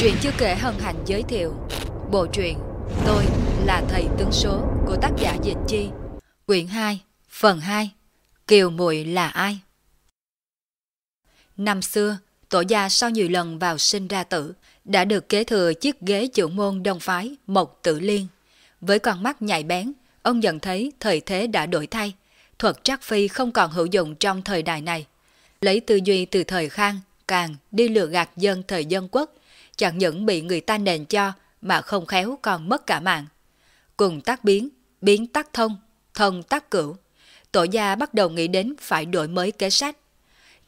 Truyện chưa kể hân hạnh giới thiệu Bộ truyện Tôi là thầy tướng số của tác giả Dịch Chi Quyển 2 Phần 2 Kiều muội là ai? Năm xưa, tổ gia sau nhiều lần vào sinh ra tử đã được kế thừa chiếc ghế chủ môn đông phái Mộc Tử Liên. Với con mắt nhạy bén, ông nhận thấy thời thế đã đổi thay. Thuật trắc phi không còn hữu dụng trong thời đại này. Lấy tư duy từ thời Khang, càng đi lừa gạt dân thời dân quốc, chẳng những bị người ta nền cho mà không khéo còn mất cả mạng. Cùng tác biến, biến tác thông, thông tác cửu. Tổ gia bắt đầu nghĩ đến phải đổi mới kế sách.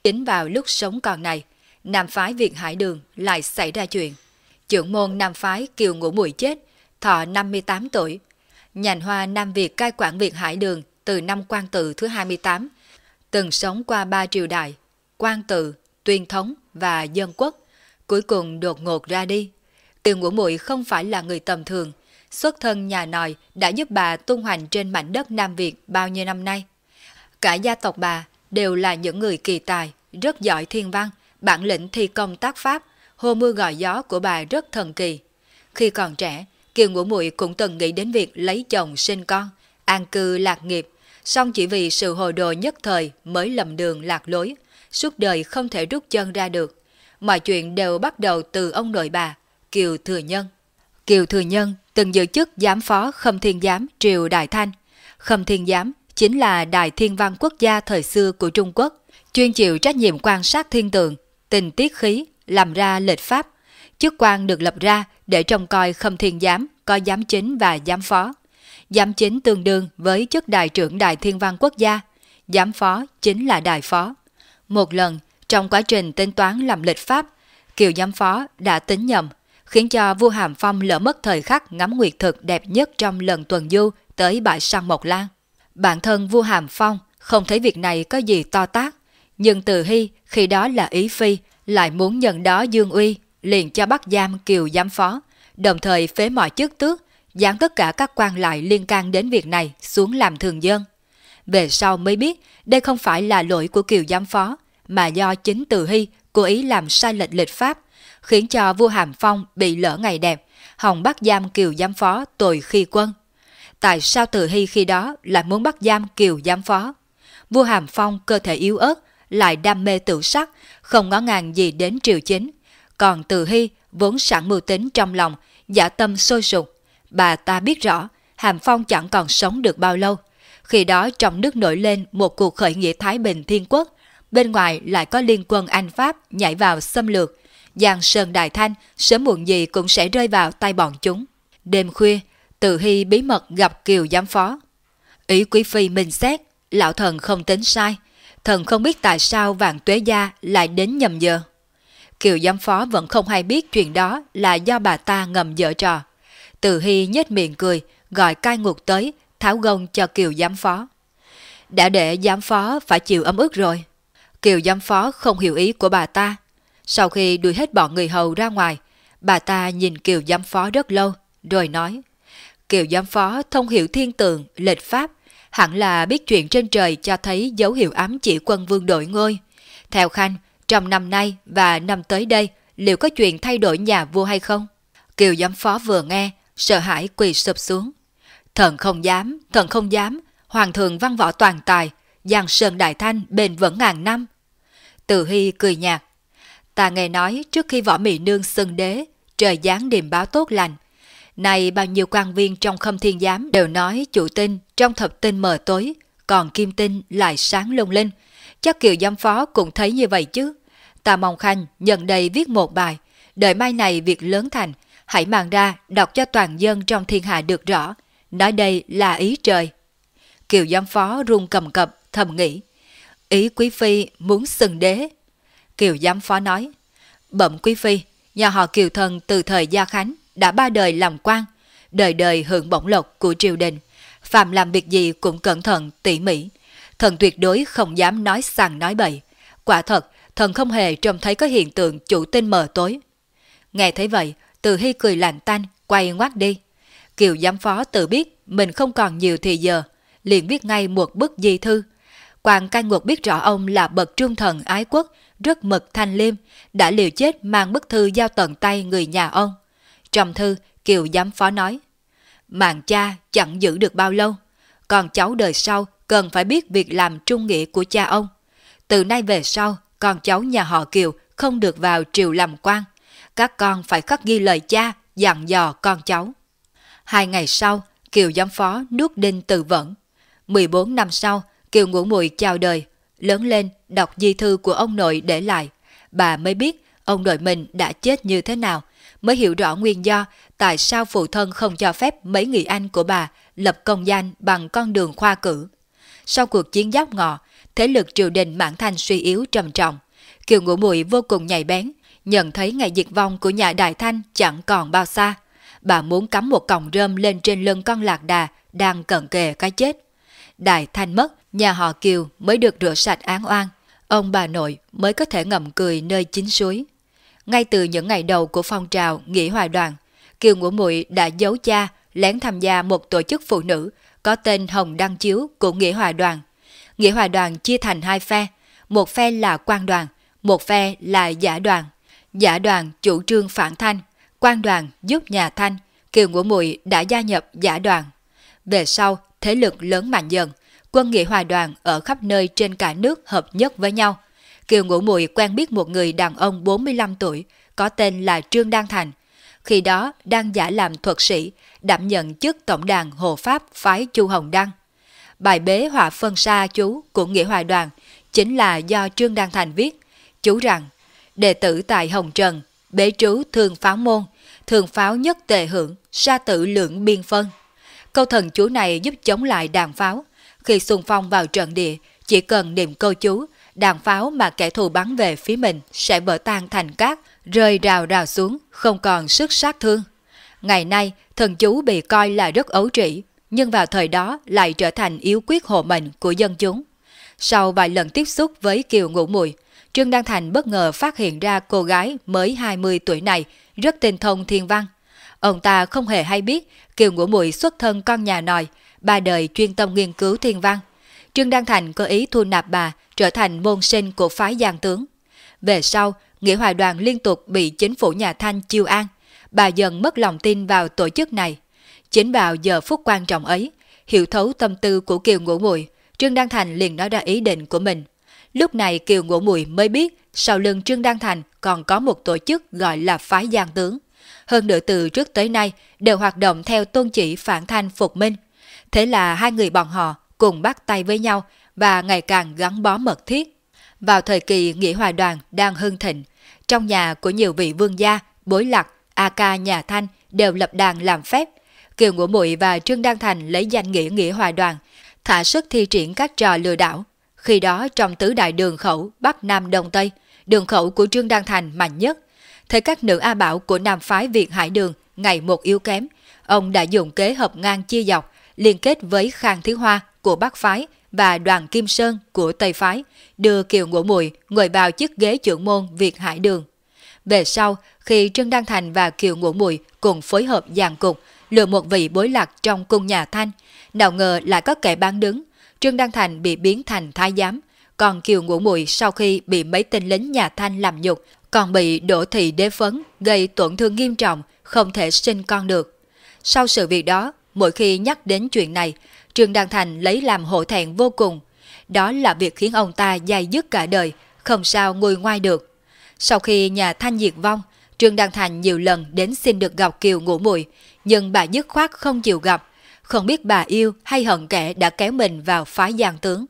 Chính vào lúc sống còn này, Nam phái Việt Hải Đường lại xảy ra chuyện. Trưởng môn Nam phái Kiều Ngũ Mùi chết, thọ 58 tuổi. Nhành hoa Nam Việt cai quản Việt Hải Đường từ năm quan tự thứ 28, từng sống qua ba triều đại, quan tự, tuyên thống và dân quốc, cuối cùng đột ngột ra đi. Kiều Ngũ Muội không phải là người tầm thường, xuất thân nhà nòi đã giúp bà tung hoành trên mảnh đất Nam Việt bao nhiêu năm nay. Cả gia tộc bà đều là những người kỳ tài, rất giỏi thiên văn, bản lĩnh thi công tác pháp, hô mưa gọi gió của bà rất thần kỳ. Khi còn trẻ, Kiều Ngũ Muội cũng từng nghĩ đến việc lấy chồng sinh con, an cư lạc nghiệp, song chỉ vì sự hồ đồ nhất thời mới lầm đường lạc lối, suốt đời không thể rút chân ra được. Mọi chuyện đều bắt đầu từ ông nội bà, Kiều Thừa Nhân. Kiều Thừa Nhân từng giữ chức giám phó Khâm Thiên Giám Triều Đại Thanh. Khâm Thiên Giám chính là Đại Thiên Văn Quốc gia thời xưa của Trung Quốc, chuyên chịu trách nhiệm quan sát thiên tượng, tình tiết khí, làm ra lệch pháp. Chức quan được lập ra để trông coi Khâm Thiên Giám có giám chính và giám phó. Giám chính tương đương với chức đại trưởng Đại Thiên Văn Quốc gia, giám phó chính là đại phó. Một lần, trong quá trình tính toán làm lịch pháp, Kiều giám phó đã tính nhầm, khiến cho vua Hàm Phong lỡ mất thời khắc ngắm nguyệt thực đẹp nhất trong lần tuần du tới bãi săn Mộc Lan. Bản thân vua Hàm Phong không thấy việc này có gì to tác, nhưng Từ Hy khi đó là Ý Phi lại muốn nhận đó Dương Uy, liền cho bắt giam Kiều giám phó, đồng thời phế mọi chức tước, giáng tất cả các quan lại liên can đến việc này xuống làm thường dân. Về sau mới biết đây không phải là lỗi của Kiều giám phó, mà do chính Từ Hy cố ý làm sai lệch lịch pháp, khiến cho vua Hàm Phong bị lỡ ngày đẹp, hòng bắt giam Kiều giám phó tội khi quân. Tại sao Từ Hy khi đó lại muốn bắt giam Kiều giám phó? Vua Hàm Phong cơ thể yếu ớt, lại đam mê tự sắc, không ngó ngàng gì đến triều chính. Còn Từ Hy vốn sẵn mưu tính trong lòng, giả tâm sôi sục. Bà ta biết rõ, Hàm Phong chẳng còn sống được bao lâu. Khi đó trong nước nổi lên một cuộc khởi nghĩa Thái Bình Thiên Quốc, bên ngoài lại có liên quân Anh Pháp nhảy vào xâm lược. Giang Sơn Đại Thanh sớm muộn gì cũng sẽ rơi vào tay bọn chúng. Đêm khuya, Từ Hy bí mật gặp Kiều giám phó. Ý quý phi minh xét, lão thần không tính sai. Thần không biết tại sao vạn tuế gia lại đến nhầm giờ. Kiều giám phó vẫn không hay biết chuyện đó là do bà ta ngầm dở trò. Từ Hy nhếch miệng cười, gọi cai ngục tới, tháo gông cho Kiều giám phó. Đã để giám phó phải chịu ấm ức rồi. Kiều giám phó không hiểu ý của bà ta. Sau khi đuổi hết bọn người hầu ra ngoài, bà ta nhìn Kiều giám phó rất lâu, rồi nói. Kiều giám phó thông hiểu thiên tượng, lệch pháp, hẳn là biết chuyện trên trời cho thấy dấu hiệu ám chỉ quân vương đổi ngôi. Theo Khanh, trong năm nay và năm tới đây, liệu có chuyện thay đổi nhà vua hay không? Kiều giám phó vừa nghe, sợ hãi quỳ sụp xuống. Thần không dám, thần không dám, hoàng thượng văn võ toàn tài, giang sơn đại thanh bền vững ngàn năm. Từ Hy cười nhạt. Ta nghe nói trước khi võ mỹ nương xưng đế, trời giáng điềm báo tốt lành. Này bao nhiêu quan viên trong khâm thiên giám đều nói chủ tinh trong thập tinh mờ tối, còn kim tinh lại sáng lung linh. Chắc kiều giám phó cũng thấy như vậy chứ. Ta mong khanh nhận đây viết một bài, đợi mai này việc lớn thành, hãy mang ra đọc cho toàn dân trong thiên hạ được rõ. Nói đây là ý trời. Kiều giám phó run cầm cập, thầm nghĩ. Ý quý phi muốn xưng đế. Kiều giám phó nói. Bẩm quý phi, nhà họ Kiều Thần từ thời Gia Khánh đã ba đời làm quan, đời đời hưởng bổng lộc của triều đình. Phạm làm việc gì cũng cẩn thận, tỉ mỉ. Thần tuyệt đối không dám nói sằng nói bậy. Quả thật, thần không hề trông thấy có hiện tượng chủ tinh mờ tối. Nghe thấy vậy, từ hy cười lạnh tanh, quay ngoắt đi. Kiều giám phó tự biết mình không còn nhiều thì giờ, liền viết ngay một bức di thư. Quan cai ngục biết rõ ông là bậc trung thần ái quốc, rất mực thanh liêm, đã liều chết mang bức thư giao tận tay người nhà ông. Trong thư, Kiều giám phó nói, Mạng cha chẳng giữ được bao lâu, còn cháu đời sau cần phải biết việc làm trung nghĩa của cha ông. Từ nay về sau, con cháu nhà họ Kiều không được vào triều làm quan. Các con phải khắc ghi lời cha, dặn dò con cháu. Hai ngày sau, Kiều giám phó nuốt đinh từ vẫn. 14 năm sau, Kiều Ngũ mùi chào đời, lớn lên đọc di thư của ông nội để lại. Bà mới biết ông nội mình đã chết như thế nào, mới hiểu rõ nguyên do tại sao phụ thân không cho phép mấy người anh của bà lập công danh bằng con đường khoa cử. Sau cuộc chiến giáp ngọ, thế lực triều đình mãn thanh suy yếu trầm trọng. Kiều Ngũ Mùi vô cùng nhạy bén, nhận thấy ngày diệt vong của nhà Đại Thanh chẳng còn bao xa. Bà muốn cắm một còng rơm lên trên lưng con lạc đà đang cận kề cái chết. Đại Thanh mất, nhà họ Kiều mới được rửa sạch án oan. Ông bà nội mới có thể ngậm cười nơi chính suối. Ngay từ những ngày đầu của phong trào Nghĩa Hòa Đoàn, Kiều Ngũ Mụi đã giấu cha lén tham gia một tổ chức phụ nữ có tên Hồng Đăng Chiếu của Nghĩa Hòa Đoàn. Nghĩa Hòa Đoàn chia thành hai phe, một phe là quan đoàn, một phe là giả đoàn. Giả đoàn chủ trương phản thanh, quan đoàn giúp nhà thanh, Kiều Ngũ Mụi đã gia nhập giả đoàn. Về sau, thế lực lớn mạnh dần, quân nghĩa hòa đoàn ở khắp nơi trên cả nước hợp nhất với nhau. Kiều Ngũ mùi quen biết một người đàn ông 45 tuổi, có tên là Trương Đăng Thành. Khi đó đang giả làm thuật sĩ, đảm nhận chức tổng đàn Hồ Pháp phái Chu Hồng Đăng. Bài bế họa phân sa chú của Nghĩa Hòa Đoàn chính là do Trương Đăng Thành viết. Chú rằng, đệ tử tại Hồng Trần, bế trú thường pháo môn, thường pháo nhất tề hưởng, sa tử lượng biên phân. Câu thần chú này giúp chống lại đàn pháo. Khi xung phong vào trận địa, chỉ cần niệm câu chú, đạn pháo mà kẻ thù bắn về phía mình sẽ vỡ tan thành cát, rơi rào rào xuống, không còn sức sát thương. Ngày nay, thần chú bị coi là rất ấu trĩ, nhưng vào thời đó lại trở thành yếu quyết hộ mệnh của dân chúng. Sau vài lần tiếp xúc với Kiều Ngũ Mùi, Trương Đăng Thành bất ngờ phát hiện ra cô gái mới 20 tuổi này rất tinh thông thiên văn. Ông ta không hề hay biết Kiều Ngũ Mùi xuất thân con nhà nòi, ba đời chuyên tâm nghiên cứu thiên văn. Trương Đăng Thành có ý thu nạp bà trở thành môn sinh của phái giang tướng. Về sau, Nghĩa hòa Đoàn liên tục bị chính phủ nhà Thanh chiêu an. Bà dần mất lòng tin vào tổ chức này. Chính vào giờ phút quan trọng ấy, hiểu thấu tâm tư của Kiều Ngũ Mùi, Trương Đăng Thành liền nói ra ý định của mình. Lúc này Kiều Ngũ Mùi mới biết sau lưng Trương Đăng Thành còn có một tổ chức gọi là phái giang tướng. Hơn nữa từ trước tới nay đều hoạt động theo tôn chỉ phản thanh phục minh. Thế là hai người bọn họ cùng bắt tay với nhau và ngày càng gắn bó mật thiết. Vào thời kỳ Nghĩa Hòa Đoàn đang hưng thịnh, trong nhà của nhiều vị vương gia, bối lạc, a ca nhà Thanh đều lập đàn làm phép. Kiều Ngũ Mụi và Trương Đăng Thành lấy danh nghĩa Nghĩa Hòa Đoàn, thả sức thi triển các trò lừa đảo. Khi đó trong tứ đại đường khẩu Bắc Nam Đông Tây, đường khẩu của Trương Đăng Thành mạnh nhất. Thấy các nữ A Bảo của Nam phái Việt Hải Đường ngày một yếu kém, ông đã dùng kế hợp ngang chia dọc, liên kết với Khang Thứ Hoa của Bắc phái và đoàn Kim Sơn của Tây phái, đưa Kiều Ngũ Mùi ngồi vào chiếc ghế trưởng môn Việt Hải Đường. Về sau, khi Trương Đăng Thành và Kiều Ngũ Mùi cùng phối hợp dàn cục, lừa một vị bối lạc trong cung nhà Thanh, nào ngờ lại có kẻ bán đứng, Trương Đăng Thành bị biến thành thái giám, còn Kiều Ngũ Mùi sau khi bị mấy tên lính nhà Thanh làm nhục, còn bị đổ thị đế phấn, gây tổn thương nghiêm trọng, không thể sinh con được. Sau sự việc đó, mỗi khi nhắc đến chuyện này, Trương Đăng Thành lấy làm hổ thẹn vô cùng. Đó là việc khiến ông ta dày dứt cả đời, không sao ngồi ngoài được. Sau khi nhà Thanh diệt vong, Trương Đăng Thành nhiều lần đến xin được gặp Kiều ngủ mùi, nhưng bà dứt khoát không chịu gặp. Không biết bà yêu hay hận kẻ đã kéo mình vào phái giang tướng.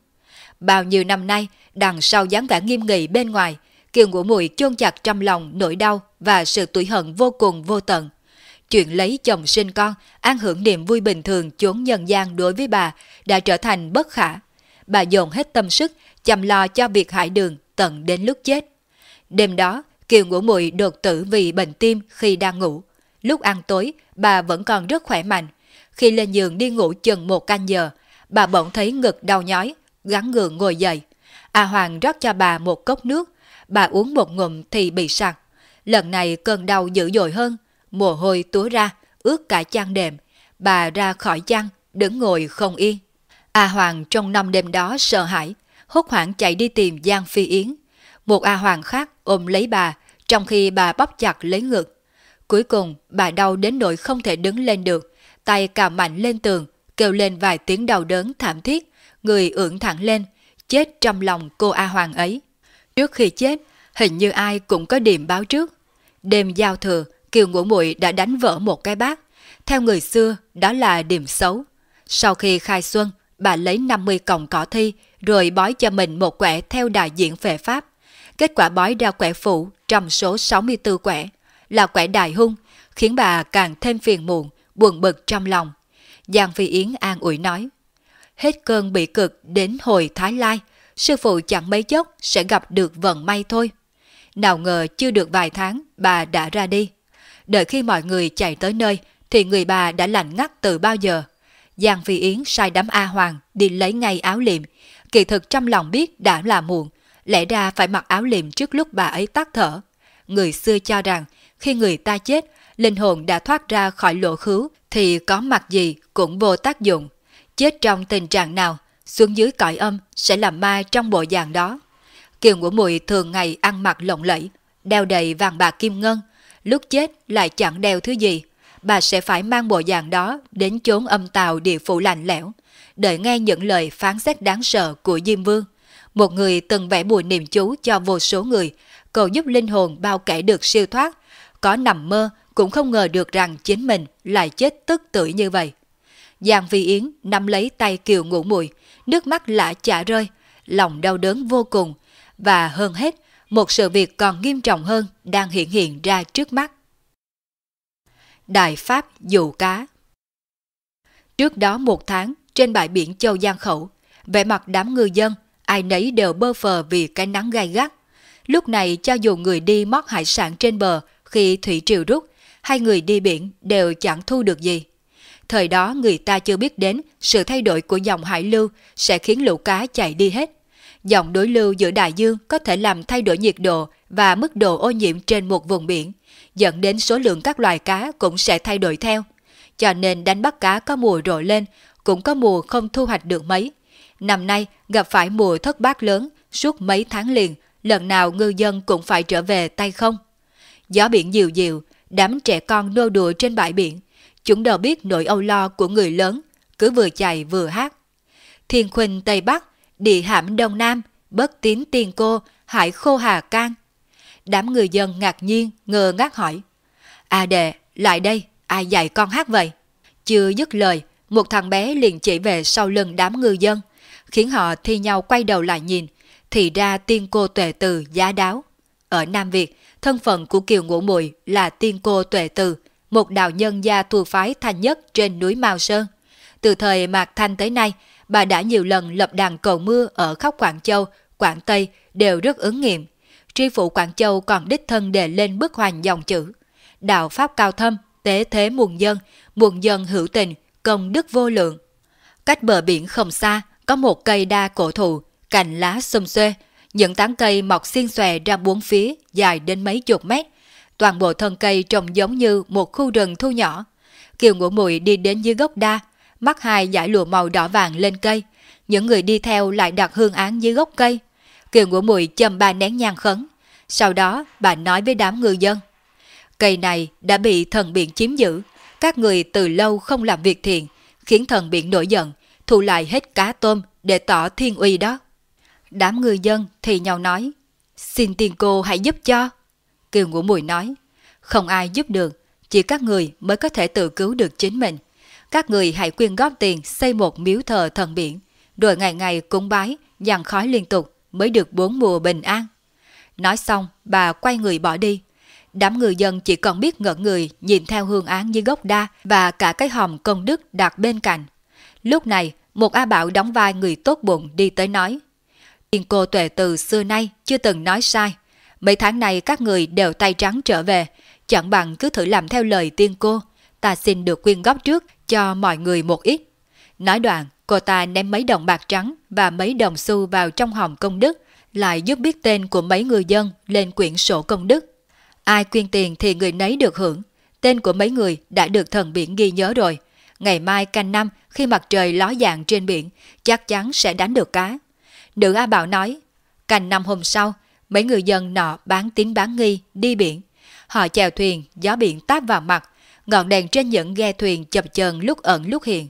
Bao nhiêu năm nay, đằng sau dáng vẻ nghiêm nghị bên ngoài, Kiều ngủ mùi chôn chặt trong lòng nỗi đau và sự tủi hận vô cùng vô tận. Chuyện lấy chồng sinh con, an hưởng niềm vui bình thường chốn nhân gian đối với bà đã trở thành bất khả. Bà dồn hết tâm sức, chăm lo cho việc hải đường tận đến lúc chết. Đêm đó, Kiều ngũ mùi đột tử vì bệnh tim khi đang ngủ. Lúc ăn tối, bà vẫn còn rất khỏe mạnh. Khi lên giường đi ngủ chừng một canh giờ, bà bỗng thấy ngực đau nhói, gắn gượng ngồi dậy. A Hoàng rót cho bà một cốc nước, bà uống một ngụm thì bị sặc. Lần này cơn đau dữ dội hơn, mồ hôi túa ra, ướt cả chăn đệm. Bà ra khỏi chăn, đứng ngồi không yên. A Hoàng trong năm đêm đó sợ hãi, hốt hoảng chạy đi tìm Giang Phi Yến. Một A Hoàng khác ôm lấy bà, trong khi bà bóp chặt lấy ngực. Cuối cùng, bà đau đến nỗi không thể đứng lên được, tay cào mạnh lên tường, kêu lên vài tiếng đau đớn thảm thiết, người ưỡn thẳng lên, chết trong lòng cô A Hoàng ấy. Trước khi chết, hình như ai cũng có điểm báo trước. Đêm giao thừa, Kiều Ngũ Muội đã đánh vỡ một cái bát. Theo người xưa, đó là điểm xấu. Sau khi khai xuân, bà lấy 50 cọng cỏ thi, rồi bói cho mình một quẻ theo đại diện về pháp. Kết quả bói ra quẻ phụ trong số 64 quẻ, là quẻ đại hung, khiến bà càng thêm phiền muộn, buồn bực trong lòng. Giang Phi Yến an ủi nói, hết cơn bị cực đến hồi Thái Lai, sư phụ chẳng mấy chốc sẽ gặp được vận may thôi. Nào ngờ chưa được vài tháng, bà đã ra đi. Đợi khi mọi người chạy tới nơi, thì người bà đã lạnh ngắt từ bao giờ. Giang Phi Yến sai đám A Hoàng đi lấy ngay áo liệm. Kỳ thực trong lòng biết đã là muộn, lẽ ra phải mặc áo liệm trước lúc bà ấy tắt thở. Người xưa cho rằng, khi người ta chết, linh hồn đã thoát ra khỏi lỗ khứu, thì có mặt gì cũng vô tác dụng. Chết trong tình trạng nào, xuống dưới cõi âm sẽ làm ma trong bộ dạng đó. Kiều Ngũ Mùi thường ngày ăn mặc lộng lẫy, đeo đầy vàng bạc kim ngân, lúc chết lại chẳng đeo thứ gì. Bà sẽ phải mang bộ dạng đó đến chốn âm tàu địa phủ lạnh lẽo, đợi nghe những lời phán xét đáng sợ của Diêm Vương. Một người từng vẽ bùa niềm chú cho vô số người, cầu giúp linh hồn bao kẻ được siêu thoát. Có nằm mơ cũng không ngờ được rằng chính mình lại chết tức tử như vậy. Giang Vi Yến nắm lấy tay Kiều Ngũ Mùi, nước mắt lã chả rơi, lòng đau đớn vô cùng, và hơn hết, một sự việc còn nghiêm trọng hơn đang hiện hiện ra trước mắt. Đại Pháp dụ cá Trước đó một tháng, trên bãi biển Châu Giang Khẩu, vẻ mặt đám ngư dân, ai nấy đều bơ phờ vì cái nắng gai gắt. Lúc này cho dù người đi mót hải sản trên bờ khi thủy triều rút, hay người đi biển đều chẳng thu được gì. Thời đó người ta chưa biết đến sự thay đổi của dòng hải lưu sẽ khiến lũ cá chạy đi hết. Dòng đối lưu giữa đại dương có thể làm thay đổi nhiệt độ và mức độ ô nhiễm trên một vùng biển, dẫn đến số lượng các loài cá cũng sẽ thay đổi theo. Cho nên đánh bắt cá có mùa rộ lên, cũng có mùa không thu hoạch được mấy. Năm nay gặp phải mùa thất bát lớn, suốt mấy tháng liền, lần nào ngư dân cũng phải trở về tay không. Gió biển dịu dịu, đám trẻ con nô đùa trên bãi biển, chúng đều biết nỗi âu lo của người lớn, cứ vừa chạy vừa hát. Thiên khuynh Tây Bắc, địa hãm Đông Nam, bất tín tiền cô, hải khô hà can. Đám người dân ngạc nhiên, ngờ ngác hỏi. À đệ, lại đây, ai dạy con hát vậy? Chưa dứt lời, một thằng bé liền chỉ về sau lưng đám ngư dân, khiến họ thi nhau quay đầu lại nhìn, thì ra tiên cô tuệ từ giá đáo. Ở Nam Việt, thân phận của Kiều Ngũ Mùi là tiên cô tuệ từ, một đạo nhân gia thuộc phái thanh nhất trên núi Mao Sơn. Từ thời Mạc Thanh tới nay, bà đã nhiều lần lập đàn cầu mưa ở khắp Quảng Châu, Quảng Tây đều rất ứng nghiệm. Tri phủ Quảng Châu còn đích thân đề lên bức hoành dòng chữ. Đạo Pháp cao thâm, tế thế muôn dân, muôn dân hữu tình, công đức vô lượng. Cách bờ biển không xa, có một cây đa cổ thụ, cành lá xum xuê, những tán cây mọc xiên xòe ra bốn phía, dài đến mấy chục mét. Toàn bộ thân cây trông giống như một khu rừng thu nhỏ. Kiều Ngũ Mùi đi đến dưới gốc đa, mắt hai giải lụa màu đỏ vàng lên cây. Những người đi theo lại đặt hương án dưới gốc cây. Kiều Ngũ Mùi châm ba nén nhang khấn. Sau đó bà nói với đám ngư dân. Cây này đã bị thần biển chiếm giữ. Các người từ lâu không làm việc thiện, khiến thần biển nổi giận, thu lại hết cá tôm để tỏ thiên uy đó. Đám người dân thì nhau nói, xin tiền cô hãy giúp cho. Kiều Ngũ Mùi nói, không ai giúp được, chỉ các người mới có thể tự cứu được chính mình. Các người hãy quyên góp tiền xây một miếu thờ thần biển, rồi ngày ngày cúng bái, dàn khói liên tục mới được bốn mùa bình an. Nói xong, bà quay người bỏ đi. Đám người dân chỉ còn biết ngẩn người nhìn theo hương án như gốc đa và cả cái hòm công đức đặt bên cạnh. Lúc này, một A Bảo đóng vai người tốt bụng đi tới nói. Tiên cô tuệ từ xưa nay chưa từng nói sai. Mấy tháng này các người đều tay trắng trở về, chẳng bằng cứ thử làm theo lời tiên cô. Ta xin được quyên góp trước cho mọi người một ít. Nói đoạn, cô ta ném mấy đồng bạc trắng và mấy đồng xu vào trong hòm công đức, lại giúp biết tên của mấy người dân lên quyển sổ công đức. Ai quyên tiền thì người nấy được hưởng. Tên của mấy người đã được thần biển ghi nhớ rồi. Ngày mai canh năm khi mặt trời ló dạng trên biển, chắc chắn sẽ đánh được cá. Nữ A Bảo nói, canh năm hôm sau, mấy người dân nọ bán tín bán nghi, đi biển. Họ chèo thuyền, gió biển táp vào mặt, ngọn đèn trên những ghe thuyền chập chờn lúc ẩn lúc hiện.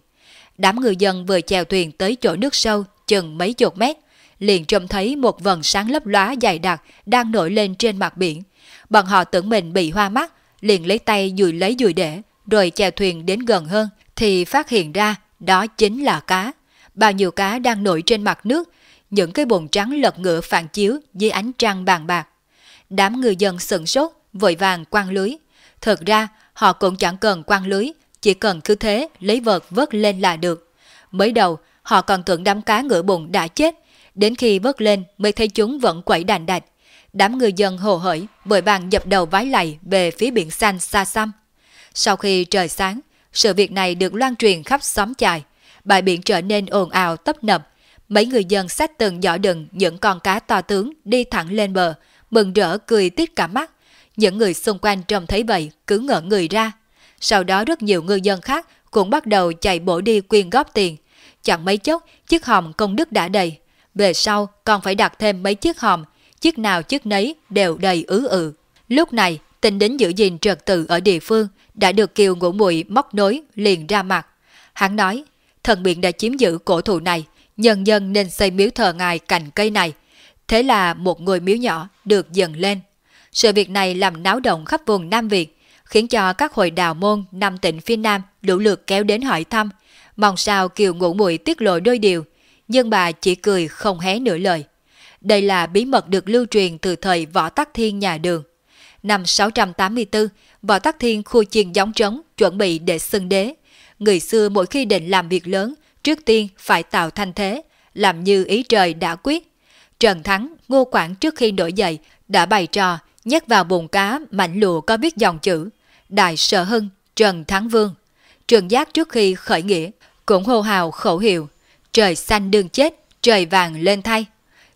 Đám người dân vừa chèo thuyền tới chỗ nước sâu, chừng mấy chục mét, liền trông thấy một vần sáng lấp lóa dày đặc đang nổi lên trên mặt biển. Bọn họ tưởng mình bị hoa mắt, liền lấy tay dùi lấy dùi để, rồi chèo thuyền đến gần hơn, thì phát hiện ra đó chính là cá. Bao nhiêu cá đang nổi trên mặt nước, những cái bồn trắng lật ngựa phản chiếu dưới ánh trăng bàn bạc. Đám người dân sửng sốt, vội vàng quăng lưới. Thật ra, họ cũng chẳng cần quăng lưới, chỉ cần cứ thế lấy vợt vớt lên là được. Mới đầu, họ còn tưởng đám cá ngựa bụng đã chết, đến khi vớt lên mới thấy chúng vẫn quẩy đàn đạch. Đám người dân hồ hởi, vội vàng dập đầu vái lạy về phía biển xanh xa xăm. Sau khi trời sáng, sự việc này được loan truyền khắp xóm chài. Bãi biển trở nên ồn ào tấp nập. Mấy người dân xách từng giỏ đựng những con cá to tướng đi thẳng lên bờ, mừng rỡ cười tít cả mắt. Những người xung quanh trông thấy vậy cứ ngỡ người ra. Sau đó rất nhiều ngư dân khác cũng bắt đầu chạy bổ đi quyên góp tiền. Chẳng mấy chốc, chiếc hòm công đức đã đầy. Về sau còn phải đặt thêm mấy chiếc hòm, chiếc nào chiếc nấy đều đầy ứ ự. Lúc này, tình đến giữ gìn trật tự ở địa phương đã được Kiều Ngũ Mùi móc nối liền ra mặt. Hắn nói, thần biện đã chiếm giữ cổ thụ này, nhân dân nên xây miếu thờ ngài cạnh cây này. Thế là một ngôi miếu nhỏ được dần lên. Sự việc này làm náo động khắp vùng Nam Việt, khiến cho các hội đào môn năm tỉnh phía Nam lũ lượt kéo đến hỏi thăm, mong sao Kiều Ngũ muội tiết lộ đôi điều, nhưng bà chỉ cười không hé nửa lời. Đây là bí mật được lưu truyền từ thời Võ Tắc Thiên nhà đường. Năm 684, Võ Tắc Thiên khu chiên giống trống chuẩn bị để xưng đế. Người xưa mỗi khi định làm việc lớn, trước tiên phải tạo thanh thế, làm như ý trời đã quyết. Trần Thắng, Ngô Quảng trước khi nổi dậy đã bày trò nhét vào bồn cá mảnh lụa có biết dòng chữ Đại Sở Hưng, Trần Thắng Vương. Trường Giác trước khi khởi nghĩa cũng hô hào khẩu hiệu Trời xanh đương chết, trời vàng lên thay.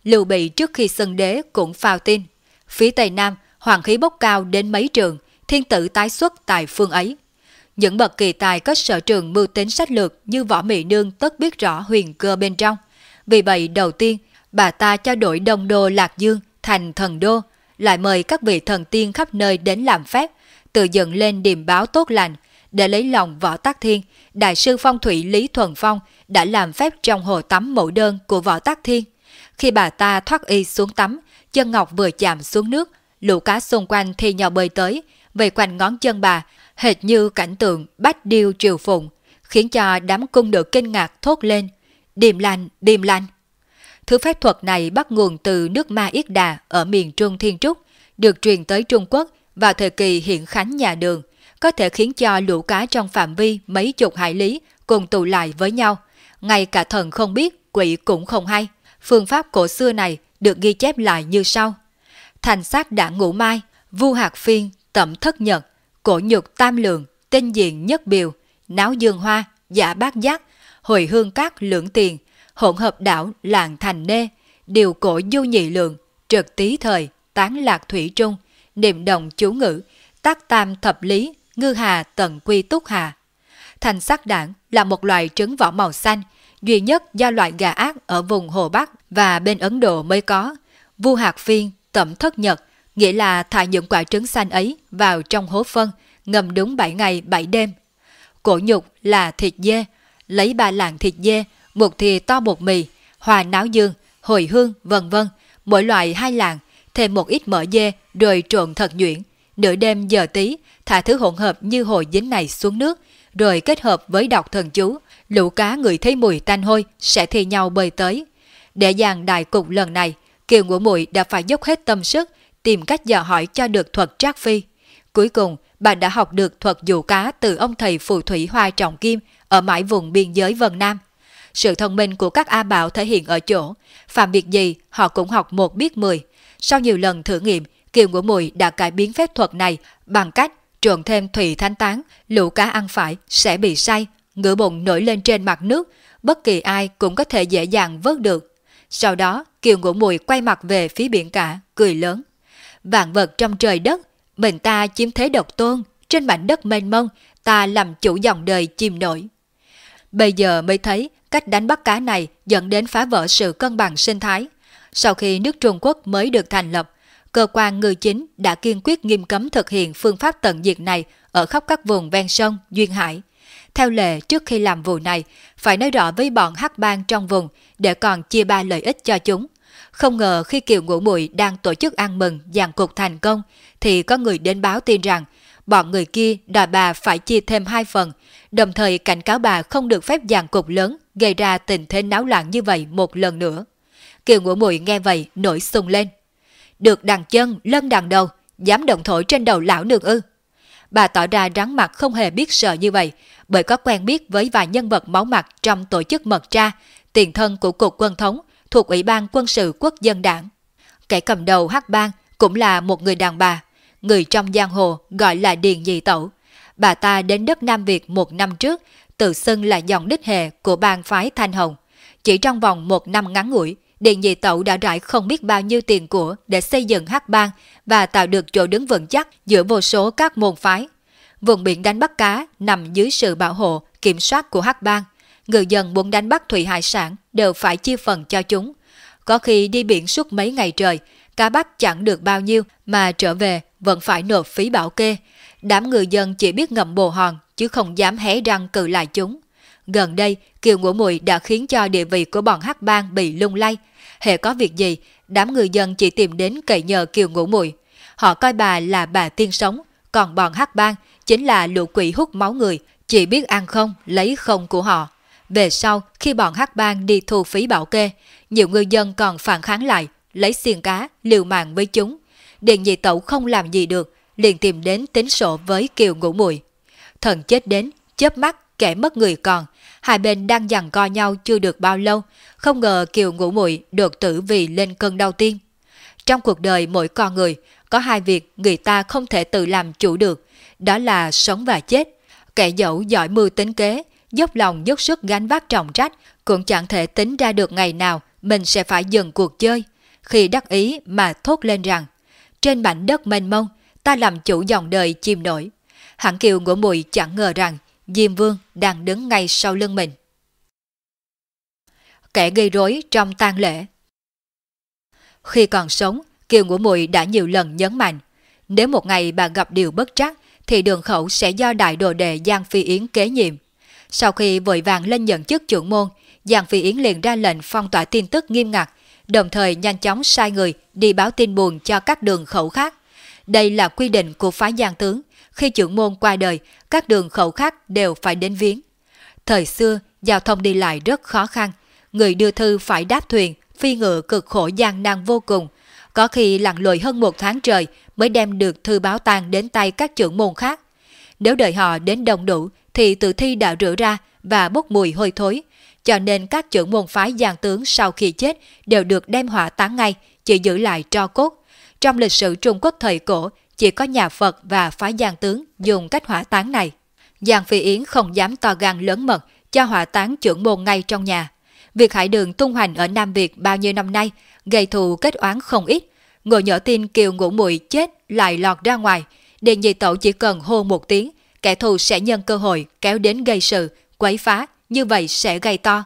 Lưu Bị trước khi xưng đế cũng phao tin. Phía Tây Nam, hoàng khí bốc cao đến mấy trường, thiên tử tái xuất tại phương ấy. Những bậc kỳ tài có sở trường mưu tính sách lược như võ mỹ nương tất biết rõ huyền cơ bên trong. Vì vậy đầu tiên, bà ta cho đổi đông đô Lạc Dương thành thần đô, lại mời các vị thần tiên khắp nơi đến làm phép, tự dựng lên điềm báo tốt lành, để lấy lòng võ tắc thiên, đại sư phong thủy Lý Thuần Phong đã làm phép trong hồ tắm mẫu đơn của võ tắc thiên. Khi bà ta thoát y xuống tắm, chân ngọc vừa chạm xuống nước, lũ cá xung quanh thi nhau bơi tới, vây quanh ngón chân bà, hệt như cảnh tượng bách điêu triều phụng, khiến cho đám cung nữ kinh ngạc thốt lên. Điềm lành, điềm lành. Thứ phép thuật này bắt nguồn từ nước Ma Yết Đà ở miền Trung Thiên Trúc, được truyền tới Trung Quốc vào thời kỳ hiện khánh nhà đường, có thể khiến cho lũ cá trong phạm vi mấy chục hải lý cùng tụ lại với nhau. Ngay cả thần không biết, quỷ cũng không hay. Phương pháp cổ xưa này được ghi chép lại như sau. Thành sát đã ngủ mai, vu hạt phiên, tẩm thất nhật, cổ nhục tam lượng, tinh diện nhất biểu, náo dương hoa, giả bát giác, hồi hương các lưỡng tiền, hỗn hợp đảo làng thành nê, điều cổ du nhị lượng, trực tí thời, tán lạc thủy trung, niệm đồng chú ngữ, tác tam thập lý, ngư hà tận quy túc hà. Thành sắc đảng là một loài trứng vỏ màu xanh, duy nhất do loại gà ác ở vùng Hồ Bắc và bên Ấn Độ mới có. Vu hạt phiên, tẩm thất nhật, nghĩa là thả những quả trứng xanh ấy vào trong hố phân, ngầm đúng 7 ngày 7 đêm. Cổ nhục là thịt dê, lấy ba lạng thịt dê, một thìa to bột mì, hòa náo dương, hồi hương, vân vân, mỗi loại hai lạng, thêm một ít mỡ dê rồi trộn thật nhuyễn. Nửa đêm giờ tí, thả thứ hỗn hợp như hồi dính này xuống nước, rồi kết hợp với đọc thần chú, lũ cá người thấy mùi tanh hôi sẽ thi nhau bơi tới. Để dàn đại cục lần này, Kiều Ngũ muội đã phải dốc hết tâm sức tìm cách dò hỏi cho được thuật trác phi. Cuối cùng, bà đã học được thuật dụ cá từ ông thầy phù thủy Hoa Trọng Kim ở mãi vùng biên giới Vân Nam. Sự thông minh của các A Bảo thể hiện ở chỗ, phạm việc gì họ cũng học một biết mười. Sau nhiều lần thử nghiệm, Kiều Ngũ Mùi đã cải biến phép thuật này bằng cách trộn thêm thủy thanh tán, lũ cá ăn phải sẽ bị say, ngửa bụng nổi lên trên mặt nước, bất kỳ ai cũng có thể dễ dàng vớt được. Sau đó, Kiều Ngũ Mùi quay mặt về phía biển cả, cười lớn. Vạn vật trong trời đất, mình ta chiếm thế độc tôn, trên mảnh đất mênh mông, ta làm chủ dòng đời chìm nổi. Bây giờ mới thấy cách đánh bắt cá này dẫn đến phá vỡ sự cân bằng sinh thái. Sau khi nước Trung Quốc mới được thành lập, cơ quan ngư chính đã kiên quyết nghiêm cấm thực hiện phương pháp tận diệt này ở khắp các vùng ven sông, duyên hải. Theo lệ, trước khi làm vụ này, phải nói rõ với bọn hắc bang trong vùng để còn chia ba lợi ích cho chúng. Không ngờ khi Kiều Ngũ Mùi đang tổ chức ăn mừng dàn cục thành công, thì có người đến báo tin rằng bọn người kia đòi bà phải chia thêm hai phần, đồng thời cảnh cáo bà không được phép dàn cục lớn gây ra tình thế náo loạn như vậy một lần nữa. Kiều Ngũ Mùi nghe vậy nổi sung lên. Được đằng chân, lân đằng đầu, dám động thổi trên đầu lão nương ư. Bà tỏ ra rắn mặt không hề biết sợ như vậy, bởi có quen biết với vài nhân vật máu mặt trong tổ chức mật tra, tiền thân của cục quân thống thuộc Ủy ban quân sự quốc dân đảng. Kẻ cầm đầu hắc bang cũng là một người đàn bà, người trong giang hồ gọi là Điền Nhị Tẩu. Bà ta đến đất Nam Việt một năm trước, tự xưng là dòng đích hệ của bang phái Thanh Hồng. Chỉ trong vòng một năm ngắn ngủi, điện Nhị Tẩu đã rải không biết bao nhiêu tiền của để xây dựng hắc bang và tạo được chỗ đứng vững chắc giữa vô số các môn phái. Vùng biển đánh bắt cá nằm dưới sự bảo hộ, kiểm soát của hắc bang. Người dân muốn đánh bắt thủy hải sản đều phải chia phần cho chúng. Có khi đi biển suốt mấy ngày trời, cá bắt chẳng được bao nhiêu mà trở về vẫn phải nộp phí bảo kê. Đám người dân chỉ biết ngậm bồ hòn chứ không dám hé răng cự lại chúng. Gần đây, Kiều Ngũ Mùi đã khiến cho địa vị của bọn hắc bang bị lung lay. Hệ có việc gì, đám người dân chỉ tìm đến cậy nhờ Kiều Ngũ Mùi. Họ coi bà là bà tiên sống, còn bọn hắc bang chính là lũ quỷ hút máu người, chỉ biết ăn không, lấy không của họ. Về sau, khi bọn hắc bang đi thu phí bảo kê, nhiều người dân còn phản kháng lại, lấy xiên cá, liều mạng với chúng. Điện nhị tẩu không làm gì được, liền tìm đến tính sổ với Kiều Ngũ Mùi. Thần chết đến, chớp mắt, kẻ mất người còn. Hai bên đang giằng co nhau chưa được bao lâu, không ngờ Kiều Ngũ muội được tử vì lên cơn đau tiên Trong cuộc đời mỗi con người, có hai việc người ta không thể tự làm chủ được, đó là sống và chết. Kẻ dẫu giỏi mưu tính kế, dốc lòng dốc sức gánh vác trọng trách, cũng chẳng thể tính ra được ngày nào mình sẽ phải dừng cuộc chơi. Khi đắc ý mà thốt lên rằng, trên mảnh đất mênh mông, ta làm chủ dòng đời chìm nổi. Hẳn kiều ngũ mùi chẳng ngờ rằng Diêm Vương đang đứng ngay sau lưng mình. Kẻ gây rối trong tang lễ Khi còn sống, Kiều Ngũ Mùi đã nhiều lần nhấn mạnh, nếu một ngày bà gặp điều bất trắc, thì đường khẩu sẽ do đại đồ đệ Giang Phi Yến kế nhiệm. Sau khi vội vàng lên nhận chức trưởng môn, Giang Phi Yến liền ra lệnh phong tỏa tin tức nghiêm ngặt, đồng thời nhanh chóng sai người đi báo tin buồn cho các đường khẩu khác. Đây là quy định của phái Giang Tướng, khi trưởng môn qua đời, các đường khẩu khác đều phải đến viếng. Thời xưa, giao thông đi lại rất khó khăn, người đưa thư phải đáp thuyền, phi ngựa cực khổ gian nan vô cùng, có khi lặn lội hơn một tháng trời mới đem được thư báo tang đến tay các trưởng môn khác. Nếu đợi họ đến đông đủ thì tự thi đã rửa ra và bốc mùi hôi thối, cho nên các trưởng môn phái giang tướng sau khi chết đều được đem hỏa táng ngay, chỉ giữ lại tro cốt. Trong lịch sử Trung Quốc thời cổ, chỉ có nhà Phật và phái giang tướng dùng cách hỏa táng này. Giang Phi Yến không dám to gan lớn mật cho hỏa táng trưởng môn ngay trong nhà. Việc hải đường tung hoành ở Nam Việt bao nhiêu năm nay gây thù kết oán không ít. Ngồi nhỏ tin kiều ngũ mùi chết lại lọt ra ngoài. Điện nhị tẩu chỉ cần hô một tiếng, kẻ thù sẽ nhân cơ hội kéo đến gây sự, quấy phá, như vậy sẽ gây to.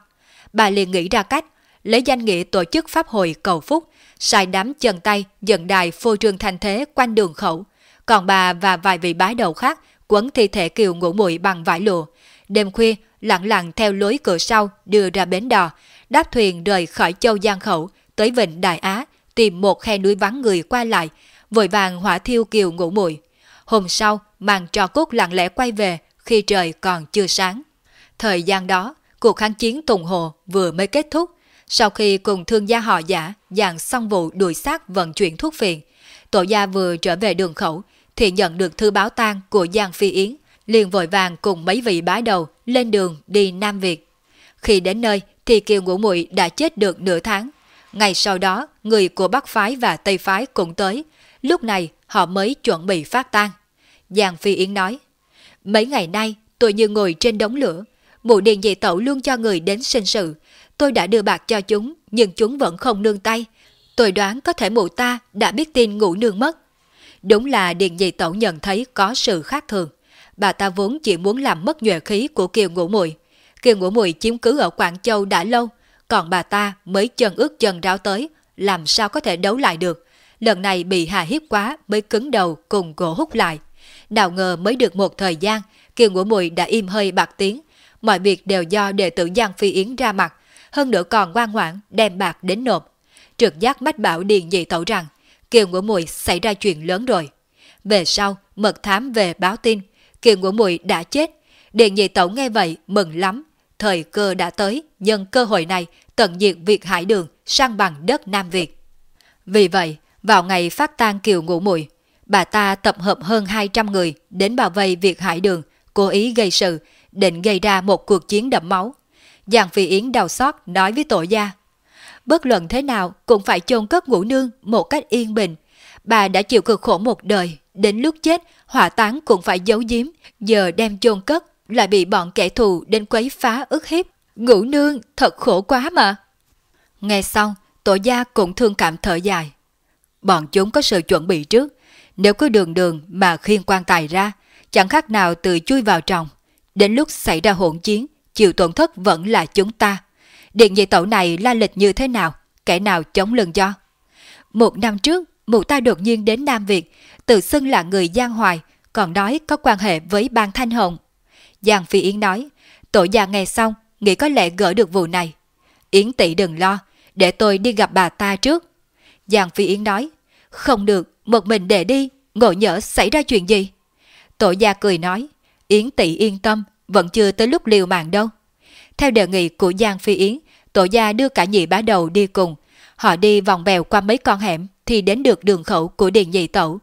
Bà liền nghĩ ra cách, lấy danh nghĩa tổ chức pháp hội cầu phúc, sai đám chân tay dẫn đài phô trương thành thế quanh đường khẩu. Còn bà và vài vị bái đầu khác quấn thi thể kiều ngủ muội bằng vải lụa. Đêm khuya, lặng lặng theo lối cửa sau đưa ra bến đò, đáp thuyền rời khỏi châu Giang Khẩu tới Vịnh Đại Á, tìm một khe núi vắng người qua lại, vội vàng hỏa thiêu kiều ngủ muội. Hôm sau, màn trò cốt lặng lẽ quay về khi trời còn chưa sáng. Thời gian đó, cuộc kháng chiến Tùng Hồ vừa mới kết thúc. Sau khi cùng thương gia họ giả dàn xong vụ đuổi xác vận chuyển thuốc phiện, tổ gia vừa trở về đường khẩu thì nhận được thư báo tang của Giang Phi Yến, liền vội vàng cùng mấy vị bái đầu lên đường đi Nam Việt. Khi đến nơi thì Kiều Ngũ Muội đã chết được nửa tháng. Ngày sau đó, người của Bắc Phái và Tây Phái cũng tới. Lúc này, họ mới chuẩn bị phát tang. Giang Phi Yến nói, mấy ngày nay tôi như ngồi trên đống lửa. Mụ điền dị tẩu luôn cho người đến sinh sự. Tôi đã đưa bạc cho chúng, nhưng chúng vẫn không nương tay. Tôi đoán có thể mụ ta đã biết tin ngủ nương mất. Đúng là điền dị tẩu nhận thấy có sự khác thường. Bà ta vốn chỉ muốn làm mất nhuệ khí của Kiều Ngũ Mùi. Kiều Ngũ Mùi chiếm cứ ở Quảng Châu đã lâu, còn bà ta mới chân ướt chân ráo tới, làm sao có thể đấu lại được. lần này bị hà hiếp quá mới cứng đầu cùng gỗ hút lại. Nào ngờ mới được một thời gian, Kiều Ngũ Mùi đã im hơi bạc tiếng. Mọi việc đều do đệ tử Giang Phi Yến ra mặt, hơn nữa còn ngoan ngoãn đem bạc đến nộp. Trực giác mách bảo Điền Dị Tẩu rằng Kiều Ngũ Mùi xảy ra chuyện lớn rồi. Về sau, mật thám về báo tin, Kiều Ngũ Mùi đã chết. Điền Dị Tẩu nghe vậy mừng lắm. Thời cơ đã tới, nhân cơ hội này tận diệt việc hải đường sang bằng đất Nam Việt. Vì vậy, vào ngày phát tang Kiều Ngũ Mùi, bà ta tập hợp hơn 200 người đến bảo vệ việc hải đường, cố ý gây sự, định gây ra một cuộc chiến đẫm máu. Giang Phi Yến đau xót nói với tổ gia. Bất luận thế nào cũng phải chôn cất ngũ nương một cách yên bình. Bà đã chịu cực khổ một đời, đến lúc chết hỏa táng cũng phải giấu giếm, giờ đem chôn cất lại bị bọn kẻ thù đến quấy phá ức hiếp. Ngũ nương thật khổ quá mà. Nghe xong, tổ gia cũng thương cảm thở dài. Bọn chúng có sự chuẩn bị trước, nếu cứ đường đường mà khiên quan tài ra, chẳng khác nào từ chui vào trong. Đến lúc xảy ra hỗn chiến, chịu tổn thất vẫn là chúng ta. Điện nhị tẩu này la lịch như thế nào, kẻ nào chống lưng do Một năm trước, mụ ta đột nhiên đến Nam Việt, tự xưng là người Giang Hoài, còn nói có quan hệ với bang Thanh Hồng. Giang Phi Yến nói, tổ già nghe xong, nghĩ có lẽ gỡ được vụ này. Yến tỷ đừng lo, để tôi đi gặp bà ta trước. Giang Phi Yến nói, không được, một mình để đi, ngộ nhỡ xảy ra chuyện gì. Tổ gia cười nói, Yến tỷ yên tâm, vẫn chưa tới lúc liều mạng đâu. Theo đề nghị của Giang Phi Yến, tổ gia đưa cả nhị bá đầu đi cùng. Họ đi vòng bèo qua mấy con hẻm thì đến được đường khẩu của điện nhị tẩu.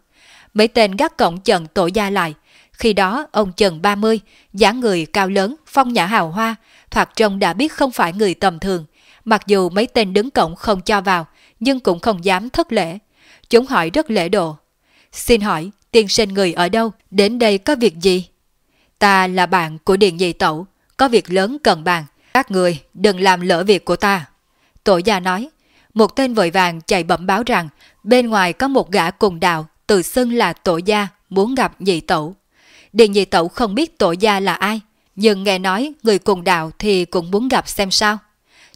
Mấy tên gác cổng Trần tổ gia lại. Khi đó ông Trần 30, dáng người cao lớn, phong nhã hào hoa, thoạt trông đã biết không phải người tầm thường. Mặc dù mấy tên đứng cổng không cho vào, nhưng cũng không dám thất lễ. Chúng hỏi rất lễ độ. Xin hỏi, tiên sinh người ở đâu, đến đây có việc gì? Ta là bạn của Điện Nhị Tẩu, có việc lớn cần bàn. Các người đừng làm lỡ việc của ta. Tổ gia nói, một tên vội vàng chạy bẩm báo rằng bên ngoài có một gã cùng đạo tự xưng là tổ gia muốn gặp nhị tẩu. Điện nhị tẩu không biết tổ gia là ai, nhưng nghe nói người cùng đạo thì cũng muốn gặp xem sao.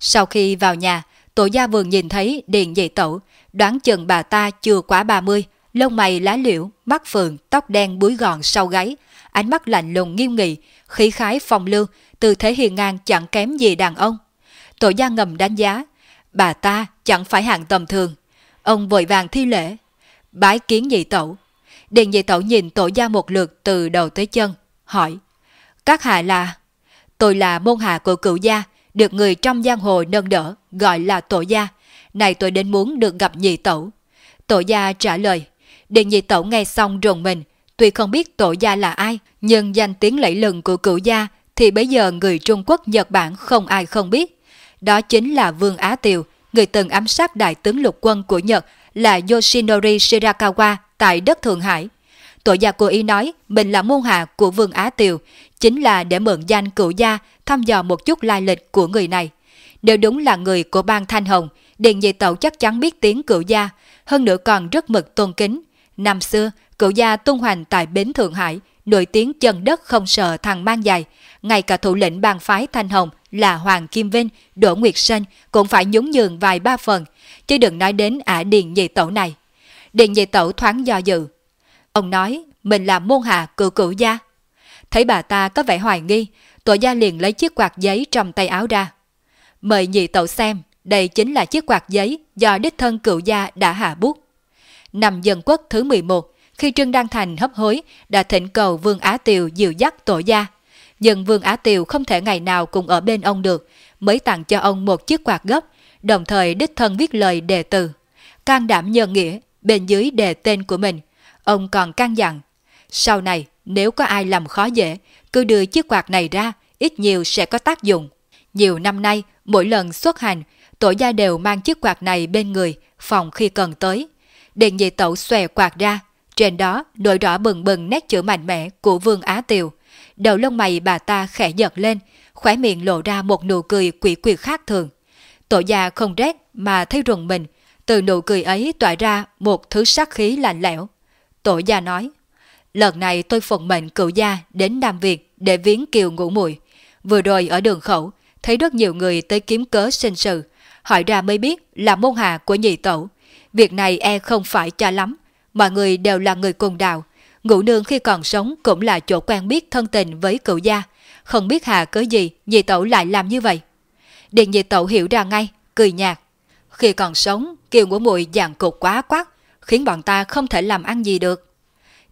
Sau khi vào nhà, tổ gia vừa nhìn thấy điện nhị tẩu, đoán chừng bà ta chưa quá 30, lông mày lá liễu, mắt phượng, tóc đen búi gọn sau gáy, ánh mắt lạnh lùng nghiêm nghị, khí khái phong lưu, tư thế hiền ngang chẳng kém gì đàn ông. Tổ gia ngầm đánh giá, bà ta chẳng phải hạng tầm thường. Ông vội vàng thi lễ, bái kiến nhị tẩu. Điền nhị tẩu nhìn tổ gia một lượt từ đầu tới chân, hỏi, các hạ là... Tôi là môn hạ của cựu gia, được người trong giang hồ nâng đỡ, gọi là tổ gia. Này tôi đến muốn được gặp nhị tẩu. Tổ gia trả lời, Điện nhị tẩu nghe xong rùng mình, Tuy không biết tổ gia là ai, nhưng danh tiếng lẫy lừng của cửu gia thì bây giờ người Trung Quốc Nhật Bản không ai không biết. Đó chính là Vương Á Tiều, người từng ám sát đại tướng lục quân của Nhật là Yoshinori Shirakawa tại đất Thượng Hải. Tổ gia cô ý nói mình là môn hạ của Vương Á Tiều, chính là để mượn danh cửu gia thăm dò một chút lai lịch của người này. Nếu đúng là người của bang Thanh Hồng, Điền Nhị Tẩu chắc chắn biết tiếng cửu gia, hơn nữa còn rất mực tôn kính. Năm xưa, cựu gia tung hoành tại Bến Thượng Hải, nổi tiếng chân đất không sợ thằng mang dài. Ngay cả thủ lĩnh bang phái Thanh Hồng là Hoàng Kim Vinh, Đỗ Nguyệt Sinh cũng phải nhún nhường vài ba phần, chứ đừng nói đến ả Điền Nhị Tẩu này. Điền Nhị Tẩu thoáng do dự. Ông nói mình là môn hạ cựu cựu gia. Thấy bà ta có vẻ hoài nghi, tổ gia liền lấy chiếc quạt giấy trong tay áo ra. Mời Nhị Tẩu xem, đây chính là chiếc quạt giấy do đích thân cựu gia đã hạ bút. Năm dân quốc thứ 11, khi Trương Đăng Thành hấp hối đã thỉnh cầu Vương Á Tiều dìu dắt tổ gia. Nhưng Vương Á Tiều không thể ngày nào cùng ở bên ông được, mới tặng cho ông một chiếc quạt gấp, đồng thời đích thân viết lời đề từ. Can đảm nhân nghĩa, bên dưới đề tên của mình. Ông còn can dặn, sau này nếu có ai làm khó dễ, cứ đưa chiếc quạt này ra, ít nhiều sẽ có tác dụng. Nhiều năm nay, mỗi lần xuất hành, tổ gia đều mang chiếc quạt này bên người, phòng khi cần tới. Điện dị tẩu xòe quạt ra, trên đó nổi rõ bừng bừng nét chữ mạnh mẽ của Vương Á Tiều. Đầu lông mày bà ta khẽ giật lên, khóe miệng lộ ra một nụ cười quỷ quyệt khác thường. Tổ già không rét mà thấy rùng mình, từ nụ cười ấy tỏa ra một thứ sát khí lạnh lẽo. Tổ gia nói, lần này tôi phụng mệnh cựu gia đến Nam Việt để viếng kiều ngủ mùi. Vừa rồi ở đường khẩu, thấy rất nhiều người tới kiếm cớ sinh sự, hỏi ra mới biết là môn hạ của nhị tẩu. việc này e không phải cho lắm. Mọi người đều là người cùng đạo. Ngũ nương khi còn sống cũng là chỗ quen biết thân tình với cựu gia. Không biết hà cớ gì nhị tẩu lại làm như vậy. Điện nhị tẩu hiểu ra ngay, cười nhạt. Khi còn sống, kiều của muội dạng cục quá quắc khiến bọn ta không thể làm ăn gì được.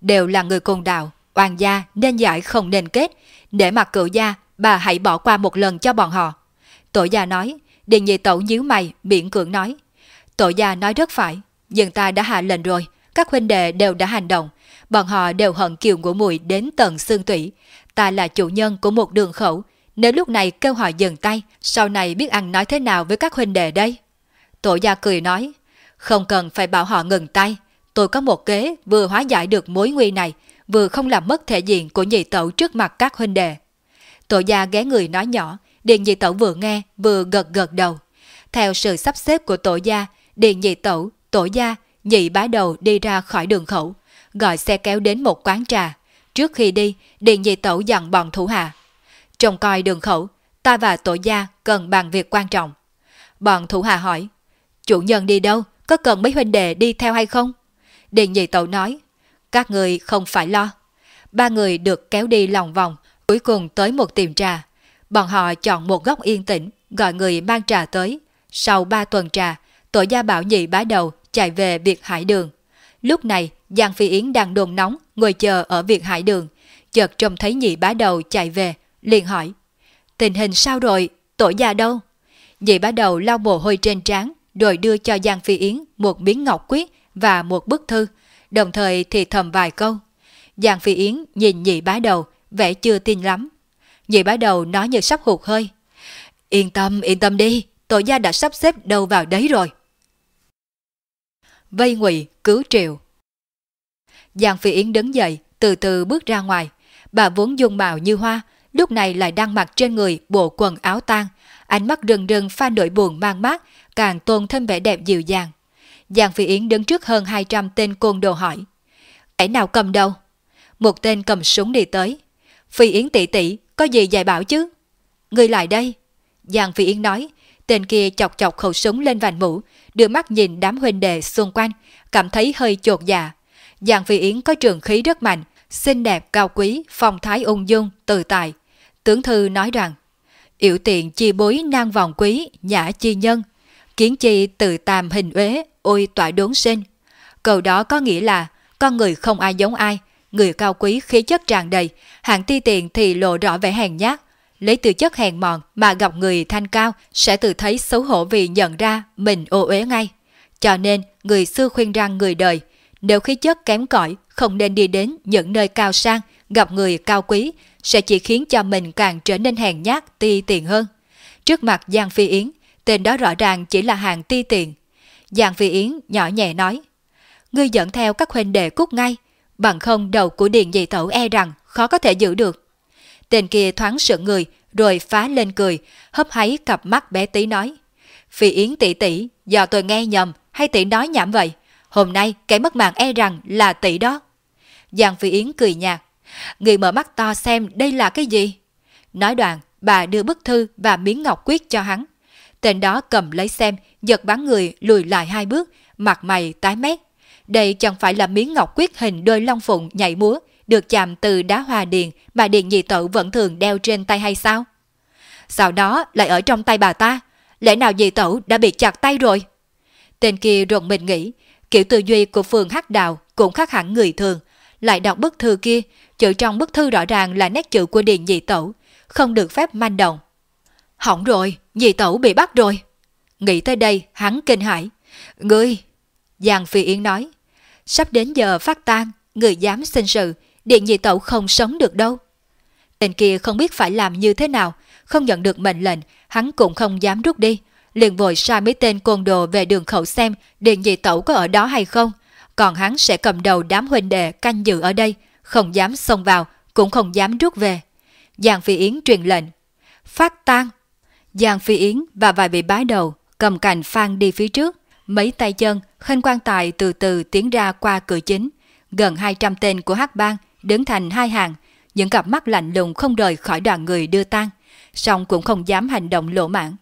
Đều là người cùng đạo, oan gia nên giải không nên kết. Để mặc cựu gia, bà hãy bỏ qua một lần cho bọn họ. Tổ gia nói, điện nhị tẩu nhíu mày, miễn cưỡng nói. Tổ gia nói rất phải, nhưng ta đã hạ lệnh rồi, các huynh đệ đều đã hành động. Bọn họ đều hận kiều ngũ mùi đến tận xương tủy. Ta là chủ nhân của một đường khẩu. Nếu lúc này kêu họ dừng tay, sau này biết ăn nói thế nào với các huynh đệ đây? Tổ gia cười nói, không cần phải bảo họ ngừng tay. Tôi có một kế vừa hóa giải được mối nguy này, vừa không làm mất thể diện của nhị tẩu trước mặt các huynh đệ. Tổ gia ghé người nói nhỏ, điện nhị tẩu vừa nghe vừa gật gật đầu. Theo sự sắp xếp của tổ gia, điện nhị tẩu, tổ gia, nhị bá đầu đi ra khỏi đường khẩu, gọi xe kéo đến một quán trà. Trước khi đi, Điện nhị tẩu dặn bọn thủ hạ. Trông coi đường khẩu, ta và tổ gia cần bàn việc quan trọng. Bọn thủ hạ hỏi, chủ nhân đi đâu, có cần mấy huynh đệ đi theo hay không? Điện nhị tẩu nói, các người không phải lo. Ba người được kéo đi lòng vòng, cuối cùng tới một tiệm trà. Bọn họ chọn một góc yên tĩnh, gọi người mang trà tới. Sau ba tuần trà, tổ gia bảo nhị bá đầu chạy về Việt Hải Đường. Lúc này, Giang Phi Yến đang đồn nóng, ngồi chờ ở Việt Hải Đường. Chợt trông thấy nhị bá đầu chạy về, liền hỏi. Tình hình sao rồi? Tổ gia đâu? Nhị bá đầu lau mồ hôi trên trán, rồi đưa cho Giang Phi Yến một miếng ngọc quyết và một bức thư, đồng thời thì thầm vài câu. Giang Phi Yến nhìn nhị bá đầu, vẻ chưa tin lắm. Nhị bá đầu nói như sắp hụt hơi. Yên tâm, yên tâm đi, tổ gia đã sắp xếp đâu vào đấy rồi. Vây ngụy cứu triệu Giang Phi Yến đứng dậy, từ từ bước ra ngoài. Bà vốn dung mạo như hoa, lúc này lại đang mặc trên người bộ quần áo tang, ánh mắt rừng rừng pha nỗi buồn mang mát, càng tôn thêm vẻ đẹp dịu dàng. Giang Phi Yến đứng trước hơn 200 tên côn đồ hỏi. Kẻ nào cầm đâu? Một tên cầm súng đi tới. Phi Yến tỷ tỷ, có gì dạy bảo chứ? Người lại đây. Giang Phi Yến nói, tên kia chọc chọc khẩu súng lên vành mũ, đưa mắt nhìn đám huynh đệ xung quanh, cảm thấy hơi chột dạ. Giang Phi Yến có trường khí rất mạnh, xinh đẹp cao quý, phong thái ung dung, từ tài. Tướng thư nói rằng, yểu tiện chi bối nang vòng quý, nhã chi nhân, kiến chi từ tàm hình uế, ôi tỏa đốn sinh. Câu đó có nghĩa là, con người không ai giống ai, người cao quý khí chất tràn đầy, hạng ti tiện thì lộ rõ vẻ hèn nhát. Lấy từ chất hèn mọn mà gặp người thanh cao sẽ tự thấy xấu hổ vì nhận ra mình ô uế ngay. Cho nên người xưa khuyên rằng người đời, nếu khí chất kém cỏi không nên đi đến những nơi cao sang, gặp người cao quý, sẽ chỉ khiến cho mình càng trở nên hèn nhát ti tiện hơn. Trước mặt Giang Phi Yến, tên đó rõ ràng chỉ là hàng ti tiện. Giang Phi Yến nhỏ nhẹ nói, ngươi dẫn theo các huynh đệ cút ngay, bằng không đầu của Điền Dị Tẩu e rằng khó có thể giữ được. Tên kia thoáng sợ người, rồi phá lên cười, hấp háy cặp mắt bé tí nói. Phi Yến tỷ tỷ, do tôi nghe nhầm hay tỷ nói nhảm vậy? Hôm nay kẻ mất mạng e rằng là tỷ đó. Giang Phi Yến cười nhạt. Người mở mắt to xem đây là cái gì? Nói đoạn, bà đưa bức thư và miếng ngọc quyết cho hắn. Tên đó cầm lấy xem, giật bắn người lùi lại hai bước, mặt mày tái mét. Đây chẳng phải là miếng ngọc quyết hình đôi long phụng nhảy múa, được chạm từ đá hòa điền mà điện nhị tẩu vẫn thường đeo trên tay hay sao? Sau đó lại ở trong tay bà ta? Lẽ nào nhị tẩu đã bị chặt tay rồi? Tên kia rộn mình nghĩ, kiểu tư duy của phường hắc đạo cũng khác hẳn người thường. Lại đọc bức thư kia, chữ trong bức thư rõ ràng là nét chữ của điện dị tẩu, không được phép manh động. Hỏng rồi, dị tẩu bị bắt rồi. Nghĩ tới đây, hắn kinh hãi. Ngươi! giàng Phi Yến nói, sắp đến giờ phát tan, người dám sinh sự, điện nhị tẩu không sống được đâu. Tên kia không biết phải làm như thế nào, không nhận được mệnh lệnh, hắn cũng không dám rút đi. Liền vội sai mấy tên côn đồ về đường khẩu xem điện nhị tẩu có ở đó hay không. Còn hắn sẽ cầm đầu đám huynh đệ canh giữ ở đây, không dám xông vào, cũng không dám rút về. Giang Phi Yến truyền lệnh. Phát tan! Giang Phi Yến và vài vị bái đầu cầm cành phan đi phía trước. Mấy tay chân, khanh quan tài từ từ tiến ra qua cửa chính. Gần 200 tên của hắc bang đứng thành hai hàng, những cặp mắt lạnh lùng không rời khỏi đoàn người đưa tang, song cũng không dám hành động lỗ mãn.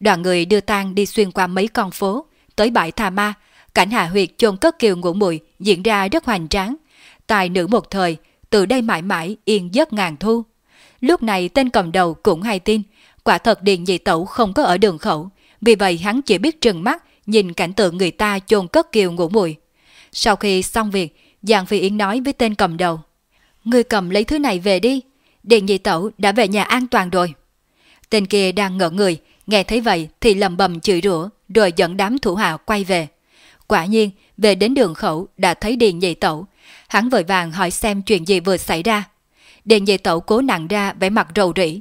Đoàn người đưa tang đi xuyên qua mấy con phố, tới bãi Thà Ma, cảnh hạ huyệt chôn cất kiều ngũ mùi diễn ra rất hoành tráng. Tài nữ một thời, từ đây mãi mãi yên giấc ngàn thu. Lúc này tên cầm đầu cũng hay tin, quả thật Điền Dị Tẩu không có ở đường khẩu, vì vậy hắn chỉ biết trừng mắt nhìn cảnh tượng người ta chôn cất kiều ngủ mùi. Sau khi xong việc, Giang Phi Yến nói với tên cầm đầu. Người cầm lấy thứ này về đi, Điền Dị Tẩu đã về nhà an toàn rồi. Tên kia đang ngỡ người, nghe thấy vậy thì lầm bầm chửi rủa rồi dẫn đám thủ hạ quay về. Quả nhiên, về đến đường khẩu đã thấy Điền Dị Tẩu. Hắn vội vàng hỏi xem chuyện gì vừa xảy ra. Điền Dị Tẩu cố nặng ra vẻ mặt rầu rĩ.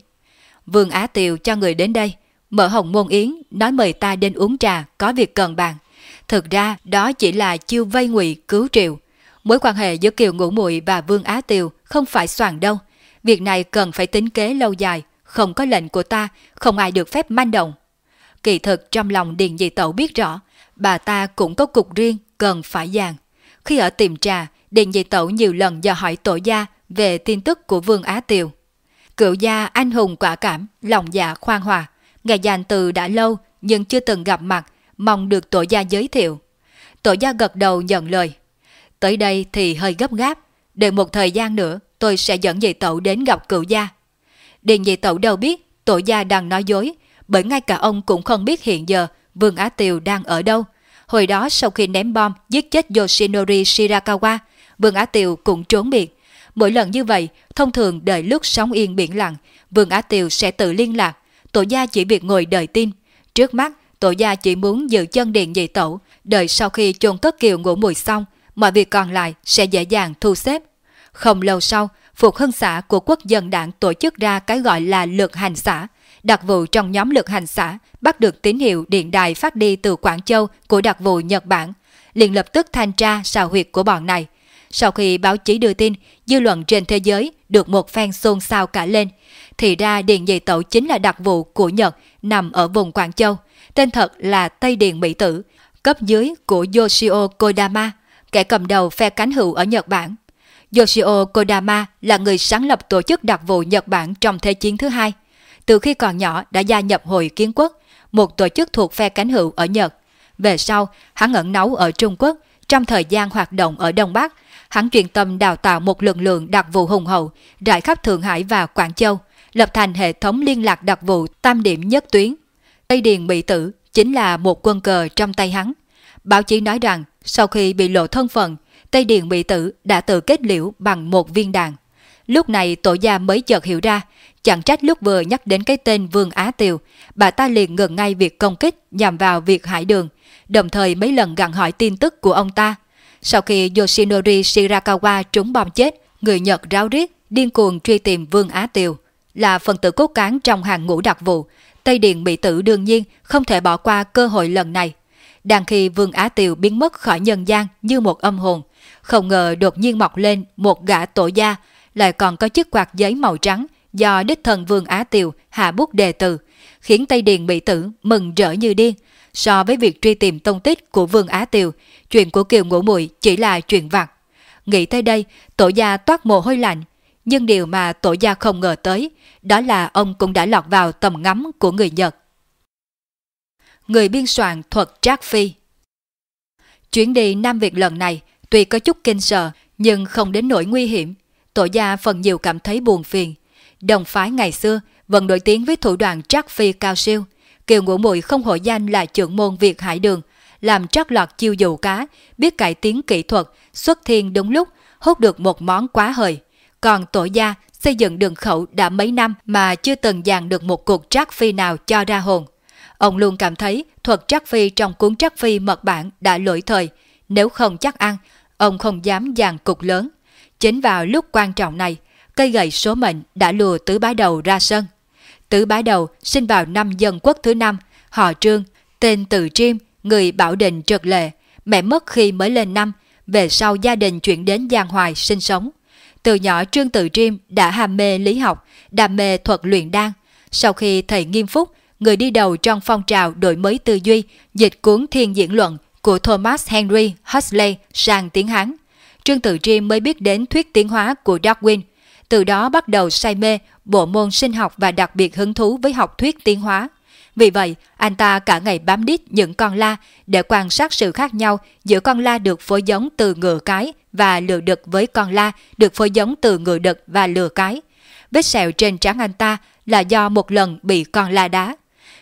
Vương Á Tiều cho người đến đây, mở hồng môn yến, nói mời ta đến uống trà, có việc cần bàn. Thực ra đó chỉ là chiêu vây ngụy cứu triệu. Mối quan hệ giữa Kiều Ngũ Muội và Vương Á Tiều không phải soàn đâu. Việc này cần phải tính kế lâu dài, không có lệnh của ta, không ai được phép manh động. Kỳ thực trong lòng Điền Dị Tẩu biết rõ, bà ta cũng có cục riêng cần phải dàn. Khi ở tiệm trà, Điền Dị Tẩu nhiều lần dò hỏi tổ gia về tin tức của Vương Á Tiều. Cựu gia anh hùng quả cảm, lòng dạ khoan hòa. Ngài dàn từ đã lâu nhưng chưa từng gặp mặt, mong được tổ gia giới thiệu. Tổ gia gật đầu nhận lời. Tới đây thì hơi gấp gáp, đợi một thời gian nữa tôi sẽ dẫn dì tẩu đến gặp cựu gia. Điền dì tẩu đâu biết tổ gia đang nói dối, bởi ngay cả ông cũng không biết hiện giờ Vương Á Tiều đang ở đâu. Hồi đó sau khi ném bom giết chết Yoshinori Shirakawa, Vương Á Tiều cũng trốn biệt. Mỗi lần như vậy, thông thường đợi lúc sóng yên biển lặng, Vương Á Tiều sẽ tự liên lạc. Tổ gia chỉ việc ngồi đợi tin. Trước mắt, tổ gia chỉ muốn giữ chân điện dị tẩu, đợi sau khi chôn cất kiều ngủ mùi xong, mọi việc còn lại sẽ dễ dàng thu xếp. Không lâu sau, Phục Hưng xã của quốc dân đảng tổ chức ra cái gọi là lực hành xã. Đặc vụ trong nhóm lực hành xã bắt được tín hiệu điện đài phát đi từ Quảng Châu của đặc vụ Nhật Bản, liền lập tức thanh tra xào huyệt của bọn này. Sau khi báo chí đưa tin, dư luận trên thế giới được một phen xôn xao cả lên. Thì ra Điện Dị Tẩu chính là đặc vụ của Nhật nằm ở vùng Quảng Châu. Tên thật là Tây Điện Mỹ Tử, cấp dưới của Yoshio Kodama, kẻ cầm đầu phe cánh hữu ở Nhật Bản. Yoshio Kodama là người sáng lập tổ chức đặc vụ Nhật Bản trong Thế chiến thứ hai. Từ khi còn nhỏ đã gia nhập Hội Kiến Quốc, một tổ chức thuộc phe cánh hữu ở Nhật. Về sau, hắn ẩn náu ở Trung Quốc, trong thời gian hoạt động ở Đông Bắc, hắn truyền tâm đào tạo một lực lượng đặc vụ hùng hậu rải khắp Thượng Hải và Quảng Châu, lập thành hệ thống liên lạc đặc vụ tam điểm nhất tuyến. Tây Điền bị tử chính là một quân cờ trong tay hắn. Báo chí nói rằng sau khi bị lộ thân phận, Tây Điền bị tử đã tự kết liễu bằng một viên đạn. Lúc này tổ gia mới chợt hiểu ra, chẳng trách lúc vừa nhắc đến cái tên Vương Á Tiều, bà ta liền ngừng ngay việc công kích nhằm vào việc hải đường, đồng thời mấy lần gặn hỏi tin tức của ông ta. Sau khi Yoshinori Shirakawa trúng bom chết, người Nhật ráo riết, điên cuồng truy tìm Vương Á Tiều. Là phần tử cốt cán trong hàng ngũ đặc vụ, Tây Điện Mỹ Tử đương nhiên không thể bỏ qua cơ hội lần này. Đang khi Vương Á Tiều biến mất khỏi nhân gian như một âm hồn, không ngờ đột nhiên mọc lên một gã tổ gia, lại còn có chiếc quạt giấy màu trắng do đích thần Vương Á Tiều hạ bút đề từ, khiến Tây Điền bị Tử mừng rỡ như điên, So với việc truy tìm tông tích của Vương Á Tiều, chuyện của Kiều Ngũ Muội chỉ là chuyện vặt. Nghĩ tới đây, tổ gia toát mồ hôi lạnh. Nhưng điều mà tổ gia không ngờ tới, đó là ông cũng đã lọt vào tầm ngắm của người Nhật. Người biên soạn thuật Trác Phi Chuyến đi Nam Việt lần này, tuy có chút kinh sợ, nhưng không đến nỗi nguy hiểm. Tổ gia phần nhiều cảm thấy buồn phiền. Đồng phái ngày xưa vẫn nổi tiếng với thủ đoạn Trác Phi cao siêu, Kiều Ngũ Muội không hội danh là trưởng môn Việt Hải Đường, làm trót lọt chiêu dụ cá, biết cải tiến kỹ thuật, xuất thiên đúng lúc, hút được một món quá hời. Còn tổ gia xây dựng đường khẩu đã mấy năm mà chưa từng dàn được một cuộc trác phi nào cho ra hồn. Ông luôn cảm thấy thuật trắc phi trong cuốn trắc phi mật bản đã lỗi thời, nếu không chắc ăn, ông không dám dàn cục lớn. Chính vào lúc quan trọng này, cây gậy số mệnh đã lùa tứ bái đầu ra sân. Tứ bá đầu sinh vào năm dân quốc thứ năm, họ trương, tên Từ Triêm, người bảo định trật lệ, mẹ mất khi mới lên năm, về sau gia đình chuyển đến Giang Hoài sinh sống. Từ nhỏ Trương Tự Triêm đã ham mê lý học, đam mê thuật luyện đan. Sau khi thầy Nghiêm Phúc, người đi đầu trong phong trào đổi mới tư duy, dịch cuốn Thiên Diễn Luận của Thomas Henry Huxley sang tiếng Hán, Trương Tự tri mới biết đến thuyết tiến hóa của Darwin – từ đó bắt đầu say mê bộ môn sinh học và đặc biệt hứng thú với học thuyết tiến hóa. Vì vậy, anh ta cả ngày bám đít những con la để quan sát sự khác nhau giữa con la được phối giống từ ngựa cái và lừa đực với con la được phối giống từ ngựa đực và lừa cái. Vết sẹo trên trán anh ta là do một lần bị con la đá.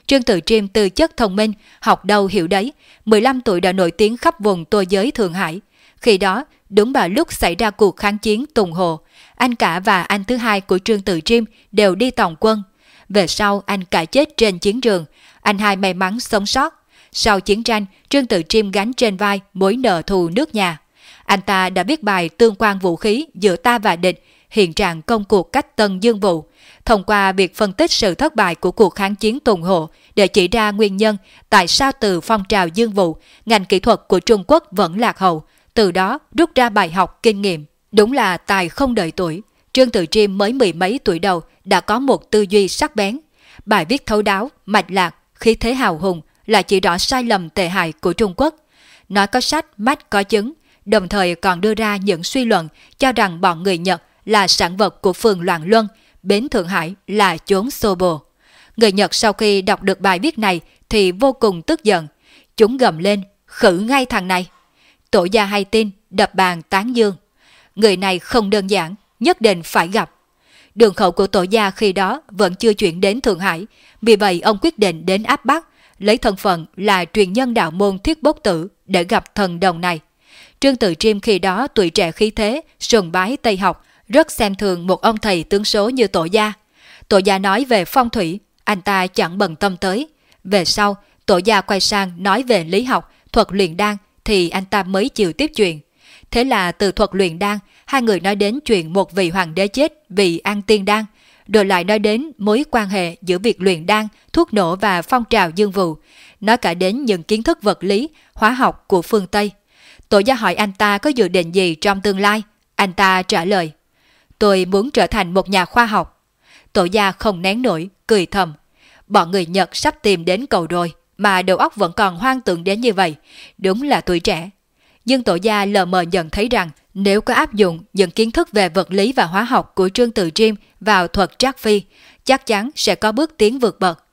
Trương Tự Triêm từ chất thông minh, học đâu hiểu đấy, 15 tuổi đã nổi tiếng khắp vùng tô giới Thượng Hải. Khi đó, đúng vào lúc xảy ra cuộc kháng chiến Tùng Hồ, anh cả và anh thứ hai của Trương Tự Triêm đều đi tòng quân. Về sau, anh cả chết trên chiến trường, anh hai may mắn sống sót. Sau chiến tranh, Trương Tự Triêm gánh trên vai mối nợ thù nước nhà. Anh ta đã viết bài tương quan vũ khí giữa ta và địch, hiện trạng công cuộc cách Tân Dương Vụ, thông qua việc phân tích sự thất bại của cuộc kháng chiến Tùng Hộ để chỉ ra nguyên nhân tại sao từ phong trào Dương Vụ, ngành kỹ thuật của Trung Quốc vẫn lạc hậu, từ đó rút ra bài học kinh nghiệm. Đúng là tài không đợi tuổi, Trương Tự chim mới mười mấy tuổi đầu đã có một tư duy sắc bén. Bài viết thấu đáo, mạch lạc, khí thế hào hùng là chỉ rõ sai lầm tệ hại của Trung Quốc. Nói có sách, mắt có chứng, đồng thời còn đưa ra những suy luận cho rằng bọn người Nhật là sản vật của phường Loạn Luân, bến Thượng Hải là chốn xô bồ. Người Nhật sau khi đọc được bài viết này thì vô cùng tức giận. Chúng gầm lên, khử ngay thằng này. Tổ gia hay tin, đập bàn tán dương. Người này không đơn giản, nhất định phải gặp. Đường khẩu của tổ gia khi đó vẫn chưa chuyển đến Thượng Hải, vì vậy ông quyết định đến áp Bắc, lấy thân phận là truyền nhân đạo môn thiết bốc tử để gặp thần đồng này. Trương Tự Triêm khi đó tuổi trẻ khí thế, sùng bái Tây học, rất xem thường một ông thầy tướng số như tổ gia. Tổ gia nói về phong thủy, anh ta chẳng bận tâm tới. Về sau, tổ gia quay sang nói về lý học, thuật luyện đan thì anh ta mới chịu tiếp chuyện. Thế là từ thuật luyện đan, hai người nói đến chuyện một vị hoàng đế chết vì ăn tiên đan, rồi lại nói đến mối quan hệ giữa việc luyện đan, thuốc nổ và phong trào dương vụ, nói cả đến những kiến thức vật lý, hóa học của phương Tây. Tổ gia hỏi anh ta có dự định gì trong tương lai. Anh ta trả lời, tôi muốn trở thành một nhà khoa học. Tổ gia không nén nổi, cười thầm. Bọn người Nhật sắp tìm đến cầu rồi, mà đầu óc vẫn còn hoang tưởng đến như vậy. Đúng là tuổi trẻ. Nhưng tổ gia lờ mờ nhận thấy rằng nếu có áp dụng những kiến thức về vật lý và hóa học của Trương Tự Triêm vào thuật trác phi, chắc chắn sẽ có bước tiến vượt bậc.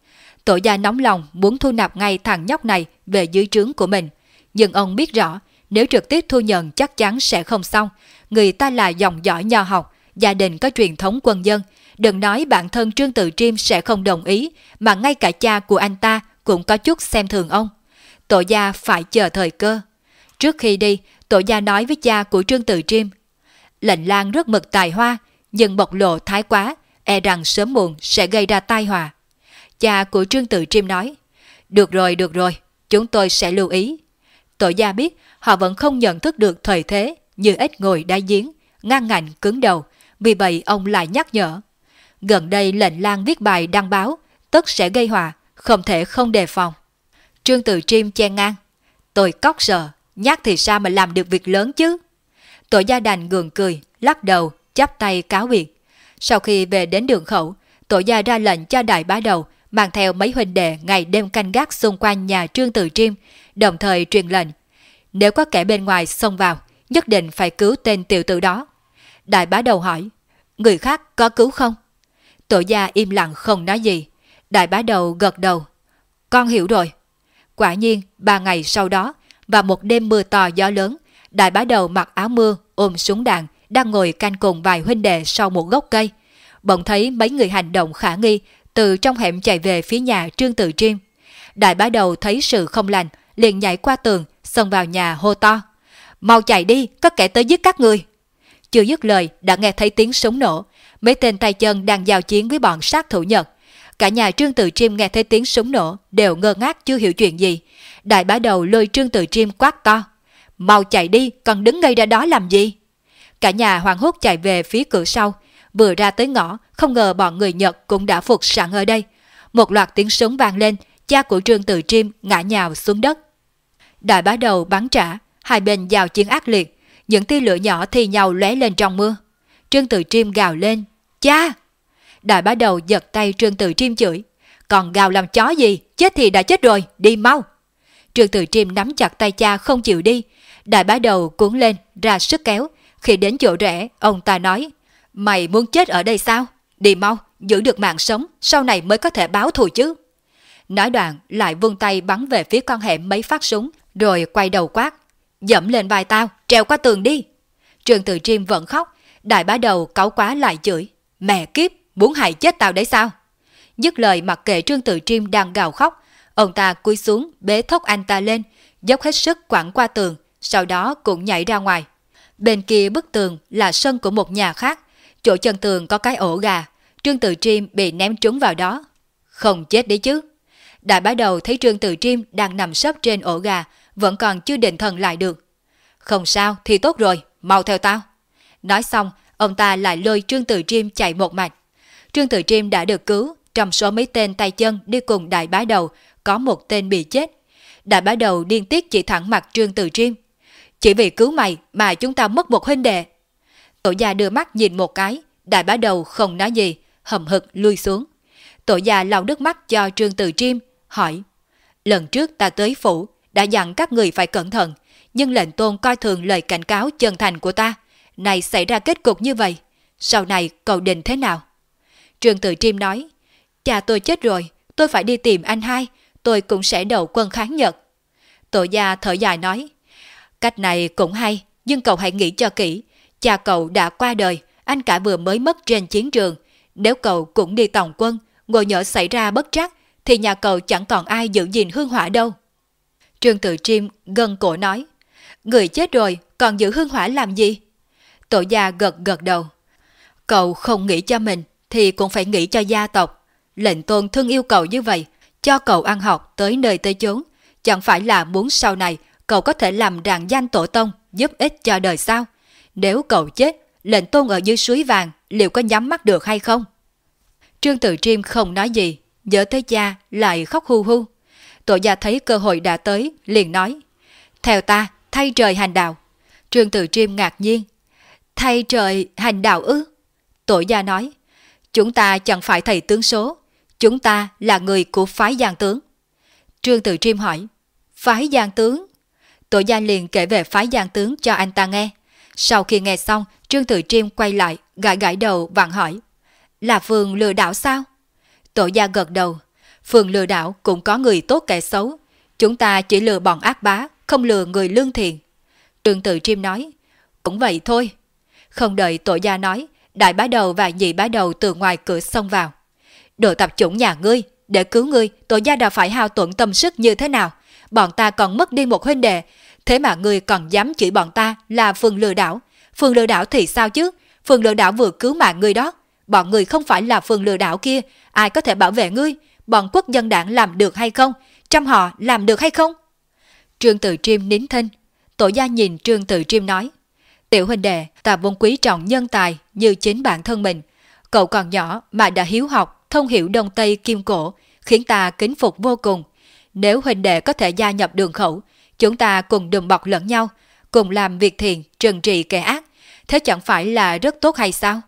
Tổ gia nóng lòng muốn thu nạp ngay thằng nhóc này về dưới trướng của mình. Nhưng ông biết rõ, nếu trực tiếp thu nhận chắc chắn sẽ không xong. Người ta là dòng dõi nho học, gia đình có truyền thống quân dân. Đừng nói bản thân Trương Tự Triêm sẽ không đồng ý, mà ngay cả cha của anh ta cũng có chút xem thường ông. Tổ gia phải chờ thời cơ. Trước khi đi, tổ gia nói với cha của Trương Tự Triêm. Lệnh Lan rất mực tài hoa, nhưng bộc lộ thái quá, e rằng sớm muộn sẽ gây ra tai họa. Cha của Trương Tự Triêm nói, được rồi, được rồi, chúng tôi sẽ lưu ý. Tổ gia biết họ vẫn không nhận thức được thời thế như ít ngồi đá giếng, ngang ngạnh cứng đầu, vì vậy ông lại nhắc nhở. Gần đây lệnh Lan viết bài đăng báo, tất sẽ gây họa, không thể không đề phòng. Trương Từ Chim che ngang, tôi cóc sợ, nhát thì sao mà làm được việc lớn chứ? Tổ gia đành gượng cười, lắc đầu, chắp tay cáo biệt. Sau khi về đến đường khẩu, tổ gia ra lệnh cho đại bá đầu mang theo mấy huynh đệ ngày đêm canh gác xung quanh nhà Trương Từ Chim, đồng thời truyền lệnh. Nếu có kẻ bên ngoài xông vào, nhất định phải cứu tên tiểu tử đó. Đại bá đầu hỏi, người khác có cứu không? Tổ gia im lặng không nói gì. Đại bá đầu gật đầu. Con hiểu rồi. Quả nhiên, ba ngày sau đó, và một đêm mưa to gió lớn, đại bá đầu mặc áo mưa, ôm súng đạn, đang ngồi canh cùng vài huynh đệ sau một gốc cây. Bỗng thấy mấy người hành động khả nghi từ trong hẻm chạy về phía nhà Trương Tự Triêm. Đại bá đầu thấy sự không lành, liền nhảy qua tường, xông vào nhà hô to. Mau chạy đi, có kẻ tới giết các người. Chưa dứt lời đã nghe thấy tiếng súng nổ. Mấy tên tay chân đang giao chiến với bọn sát thủ Nhật. Cả nhà Trương Tự chiêm nghe thấy tiếng súng nổ đều ngơ ngác chưa hiểu chuyện gì. Đại bá đầu lôi Trương Tự chiêm quát to. Mau chạy đi, còn đứng ngay ra đó làm gì? Cả nhà hoàng hốt chạy về phía cửa sau. Vừa ra tới ngõ, không ngờ bọn người Nhật cũng đã phục sẵn ở đây. Một loạt tiếng súng vang lên, cha của Trương Tự chiêm ngã nhào xuống đất. Đại bá đầu bắn trả, hai bên giao chiến ác liệt, những tia lửa nhỏ thì nhau lóe lên trong mưa. Trương Tự Triêm gào lên, cha! Đại bá đầu giật tay Trương Tự Triêm chửi, còn gào làm chó gì, chết thì đã chết rồi, đi mau. Trương Tự Triêm nắm chặt tay cha không chịu đi, đại bá đầu cuốn lên, ra sức kéo. Khi đến chỗ rẽ, ông ta nói, mày muốn chết ở đây sao? Đi mau, giữ được mạng sống, sau này mới có thể báo thù chứ. Nói đoạn lại vung tay bắn về phía con hẻm mấy phát súng, rồi quay đầu quát. Dẫm lên vai tao, treo qua tường đi. Trương Tử Chiêm vẫn khóc, đại bá đầu cáu quá lại chửi. Mẹ kiếp, muốn hại chết tao đấy sao? Dứt lời mặc kệ Trương Tử Chiêm đang gào khóc, ông ta cúi xuống bế thốc anh ta lên, dốc hết sức quẳng qua tường, sau đó cũng nhảy ra ngoài. Bên kia bức tường là sân của một nhà khác, chỗ chân tường có cái ổ gà, Trương Tử Chiêm bị ném trúng vào đó. Không chết đấy chứ. Đại bá đầu thấy Trương Tử Chiêm đang nằm sấp trên ổ gà, vẫn còn chưa định thần lại được. Không sao thì tốt rồi, mau theo tao. Nói xong, ông ta lại lôi Trương Tử Triêm chạy một mạch. Trương Tử Triêm đã được cứu, trong số mấy tên tay chân đi cùng đại bá đầu, có một tên bị chết. Đại bá đầu điên tiết chỉ thẳng mặt Trương Tử Triêm. Chỉ vì cứu mày mà chúng ta mất một huynh đệ. Tổ gia đưa mắt nhìn một cái, đại bá đầu không nói gì, hầm hực lui xuống. Tổ gia lau nước mắt cho Trương Tử Triêm, hỏi. Lần trước ta tới phủ, đã dặn các người phải cẩn thận, nhưng lệnh tôn coi thường lời cảnh cáo chân thành của ta. Này xảy ra kết cục như vậy, sau này cậu định thế nào? Trương Tử Chiêm nói, cha tôi chết rồi, tôi phải đi tìm anh hai, tôi cũng sẽ đầu quân kháng Nhật. Tổ gia thở dài nói, cách này cũng hay, nhưng cậu hãy nghĩ cho kỹ, cha cậu đã qua đời, anh cả vừa mới mất trên chiến trường, nếu cậu cũng đi tòng quân, ngồi nhỡ xảy ra bất trắc, thì nhà cậu chẳng còn ai giữ gìn hương hỏa đâu. Trương Tự Chiêm gần cổ nói, người chết rồi còn giữ hương hỏa làm gì? Tổ gia gật gật đầu. Cậu không nghĩ cho mình thì cũng phải nghĩ cho gia tộc. Lệnh tôn thương yêu cầu như vậy, cho cậu ăn học tới nơi tới chốn. Chẳng phải là muốn sau này cậu có thể làm rạng danh tổ tông, giúp ích cho đời sao? Nếu cậu chết, lệnh tôn ở dưới suối vàng liệu có nhắm mắt được hay không? Trương Tự Chiêm không nói gì, nhớ tới cha lại khóc hu hu. Tổ gia thấy cơ hội đã tới, liền nói. Theo ta, thay trời hành đạo. Trương Tự Chiêm ngạc nhiên. Thay trời hành đạo ư? Tổ gia nói. Chúng ta chẳng phải thầy tướng số. Chúng ta là người của phái giang tướng. Trương Tự Chiêm hỏi. Phái giang tướng? Tổ gia liền kể về phái giang tướng cho anh ta nghe. Sau khi nghe xong, Trương Tự Chiêm quay lại, gãi gãi đầu vặn hỏi. Là vườn lừa đảo sao? Tổ gia gật đầu. Phường lừa đảo cũng có người tốt kẻ xấu. Chúng ta chỉ lừa bọn ác bá, không lừa người lương thiện. Trương Tự chim nói. Cũng vậy thôi. Không đợi tổ gia nói, đại bá đầu và nhị bá đầu từ ngoài cửa xông vào. Đội tập chủng nhà ngươi, để cứu ngươi, tổ gia đã phải hao tổn tâm sức như thế nào? Bọn ta còn mất đi một huynh đệ, thế mà ngươi còn dám chửi bọn ta là phường lừa đảo. Phường lừa đảo thì sao chứ? Phường lừa đảo vừa cứu mạng ngươi đó. Bọn người không phải là phường lừa đảo kia, ai có thể bảo vệ ngươi? Bọn quốc dân đảng làm được hay không? Trăm họ làm được hay không? Trương Tự Triêm nín thinh. Tổ gia nhìn Trương Tự Triêm nói. Tiểu huynh đệ, ta vốn quý trọng nhân tài như chính bản thân mình. Cậu còn nhỏ mà đã hiếu học, thông hiểu đông tây kim cổ, khiến ta kính phục vô cùng. Nếu huynh đệ có thể gia nhập đường khẩu, chúng ta cùng đùm bọc lẫn nhau, cùng làm việc thiện, trừng trị kẻ ác. Thế chẳng phải là rất tốt hay sao?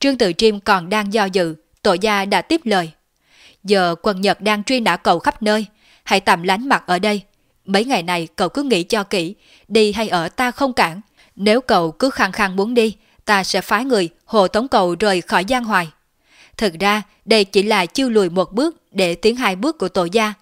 Trương Tự Triêm còn đang do dự, tổ gia đã tiếp lời. Giờ quân Nhật đang truy nã cậu khắp nơi, hãy tạm lánh mặt ở đây. Mấy ngày này cậu cứ nghĩ cho kỹ, đi hay ở ta không cản. Nếu cậu cứ khăng khăng muốn đi, ta sẽ phái người hộ tống cậu rời khỏi giang hoài. Thực ra, đây chỉ là chiêu lùi một bước để tiến hai bước của tổ gia.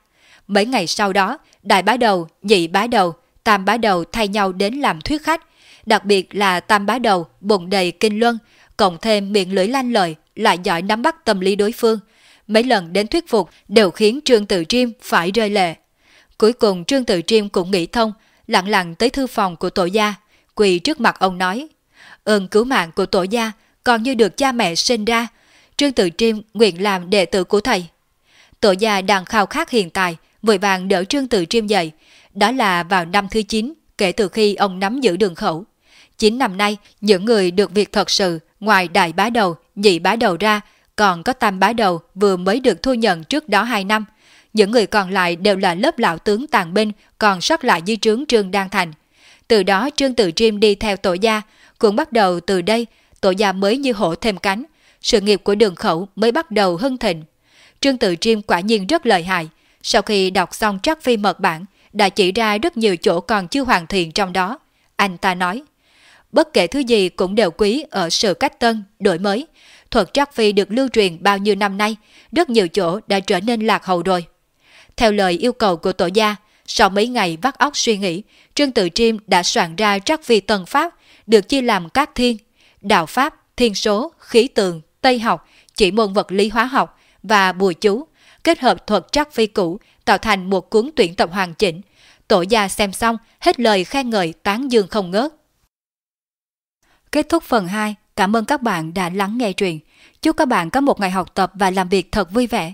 Mấy ngày sau đó, đại bá đầu, nhị bá đầu, tam bá đầu thay nhau đến làm thuyết khách. Đặc biệt là tam bá đầu, bụng đầy kinh luân, cộng thêm miệng lưỡi lanh lợi, lại giỏi nắm bắt tâm lý đối phương. Mấy lần đến thuyết phục đều khiến Trương Tự Triêm phải rơi lệ. Cuối cùng Trương Tự Triêm cũng nghĩ thông, lặng lặng tới thư phòng của tổ gia, quỳ trước mặt ông nói. Ơn cứu mạng của tổ gia còn như được cha mẹ sinh ra, Trương Tự Triêm nguyện làm đệ tử của thầy. Tổ gia đang khao khát hiện tại, vội vàng đỡ Trương Tự Triêm dậy, đó là vào năm thứ 9 kể từ khi ông nắm giữ đường khẩu. 9 năm nay, những người được việc thật sự ngoài đại bá đầu, nhị bá đầu ra, còn có tam bá đầu vừa mới được thu nhận trước đó 2 năm. Những người còn lại đều là lớp lão tướng tàn binh còn sót lại di trướng Trương Đan Thành. Từ đó Trương Tự Triêm đi theo tổ gia, cũng bắt đầu từ đây, tổ gia mới như hổ thêm cánh, sự nghiệp của đường khẩu mới bắt đầu hưng thịnh. Trương Tự Triêm quả nhiên rất lợi hại, sau khi đọc xong trắc phi mật bản, đã chỉ ra rất nhiều chỗ còn chưa hoàn thiện trong đó. Anh ta nói, bất kể thứ gì cũng đều quý ở sự cách tân, đổi mới. Thuật trắc phi được lưu truyền bao nhiêu năm nay, rất nhiều chỗ đã trở nên lạc hậu rồi. Theo lời yêu cầu của tổ gia, sau mấy ngày vắt óc suy nghĩ, Trương Tự chiêm đã soạn ra trắc vi tần pháp, được chia làm các thiên, đạo pháp, thiên số, khí tượng, tây học, chỉ môn vật lý hóa học và bùa chú, kết hợp thuật trắc vi cũ tạo thành một cuốn tuyển tập hoàn chỉnh. Tổ gia xem xong, hết lời khen ngợi tán dương không ngớt. Kết thúc phần 2, cảm ơn các bạn đã lắng nghe truyện. Chúc các bạn có một ngày học tập và làm việc thật vui vẻ.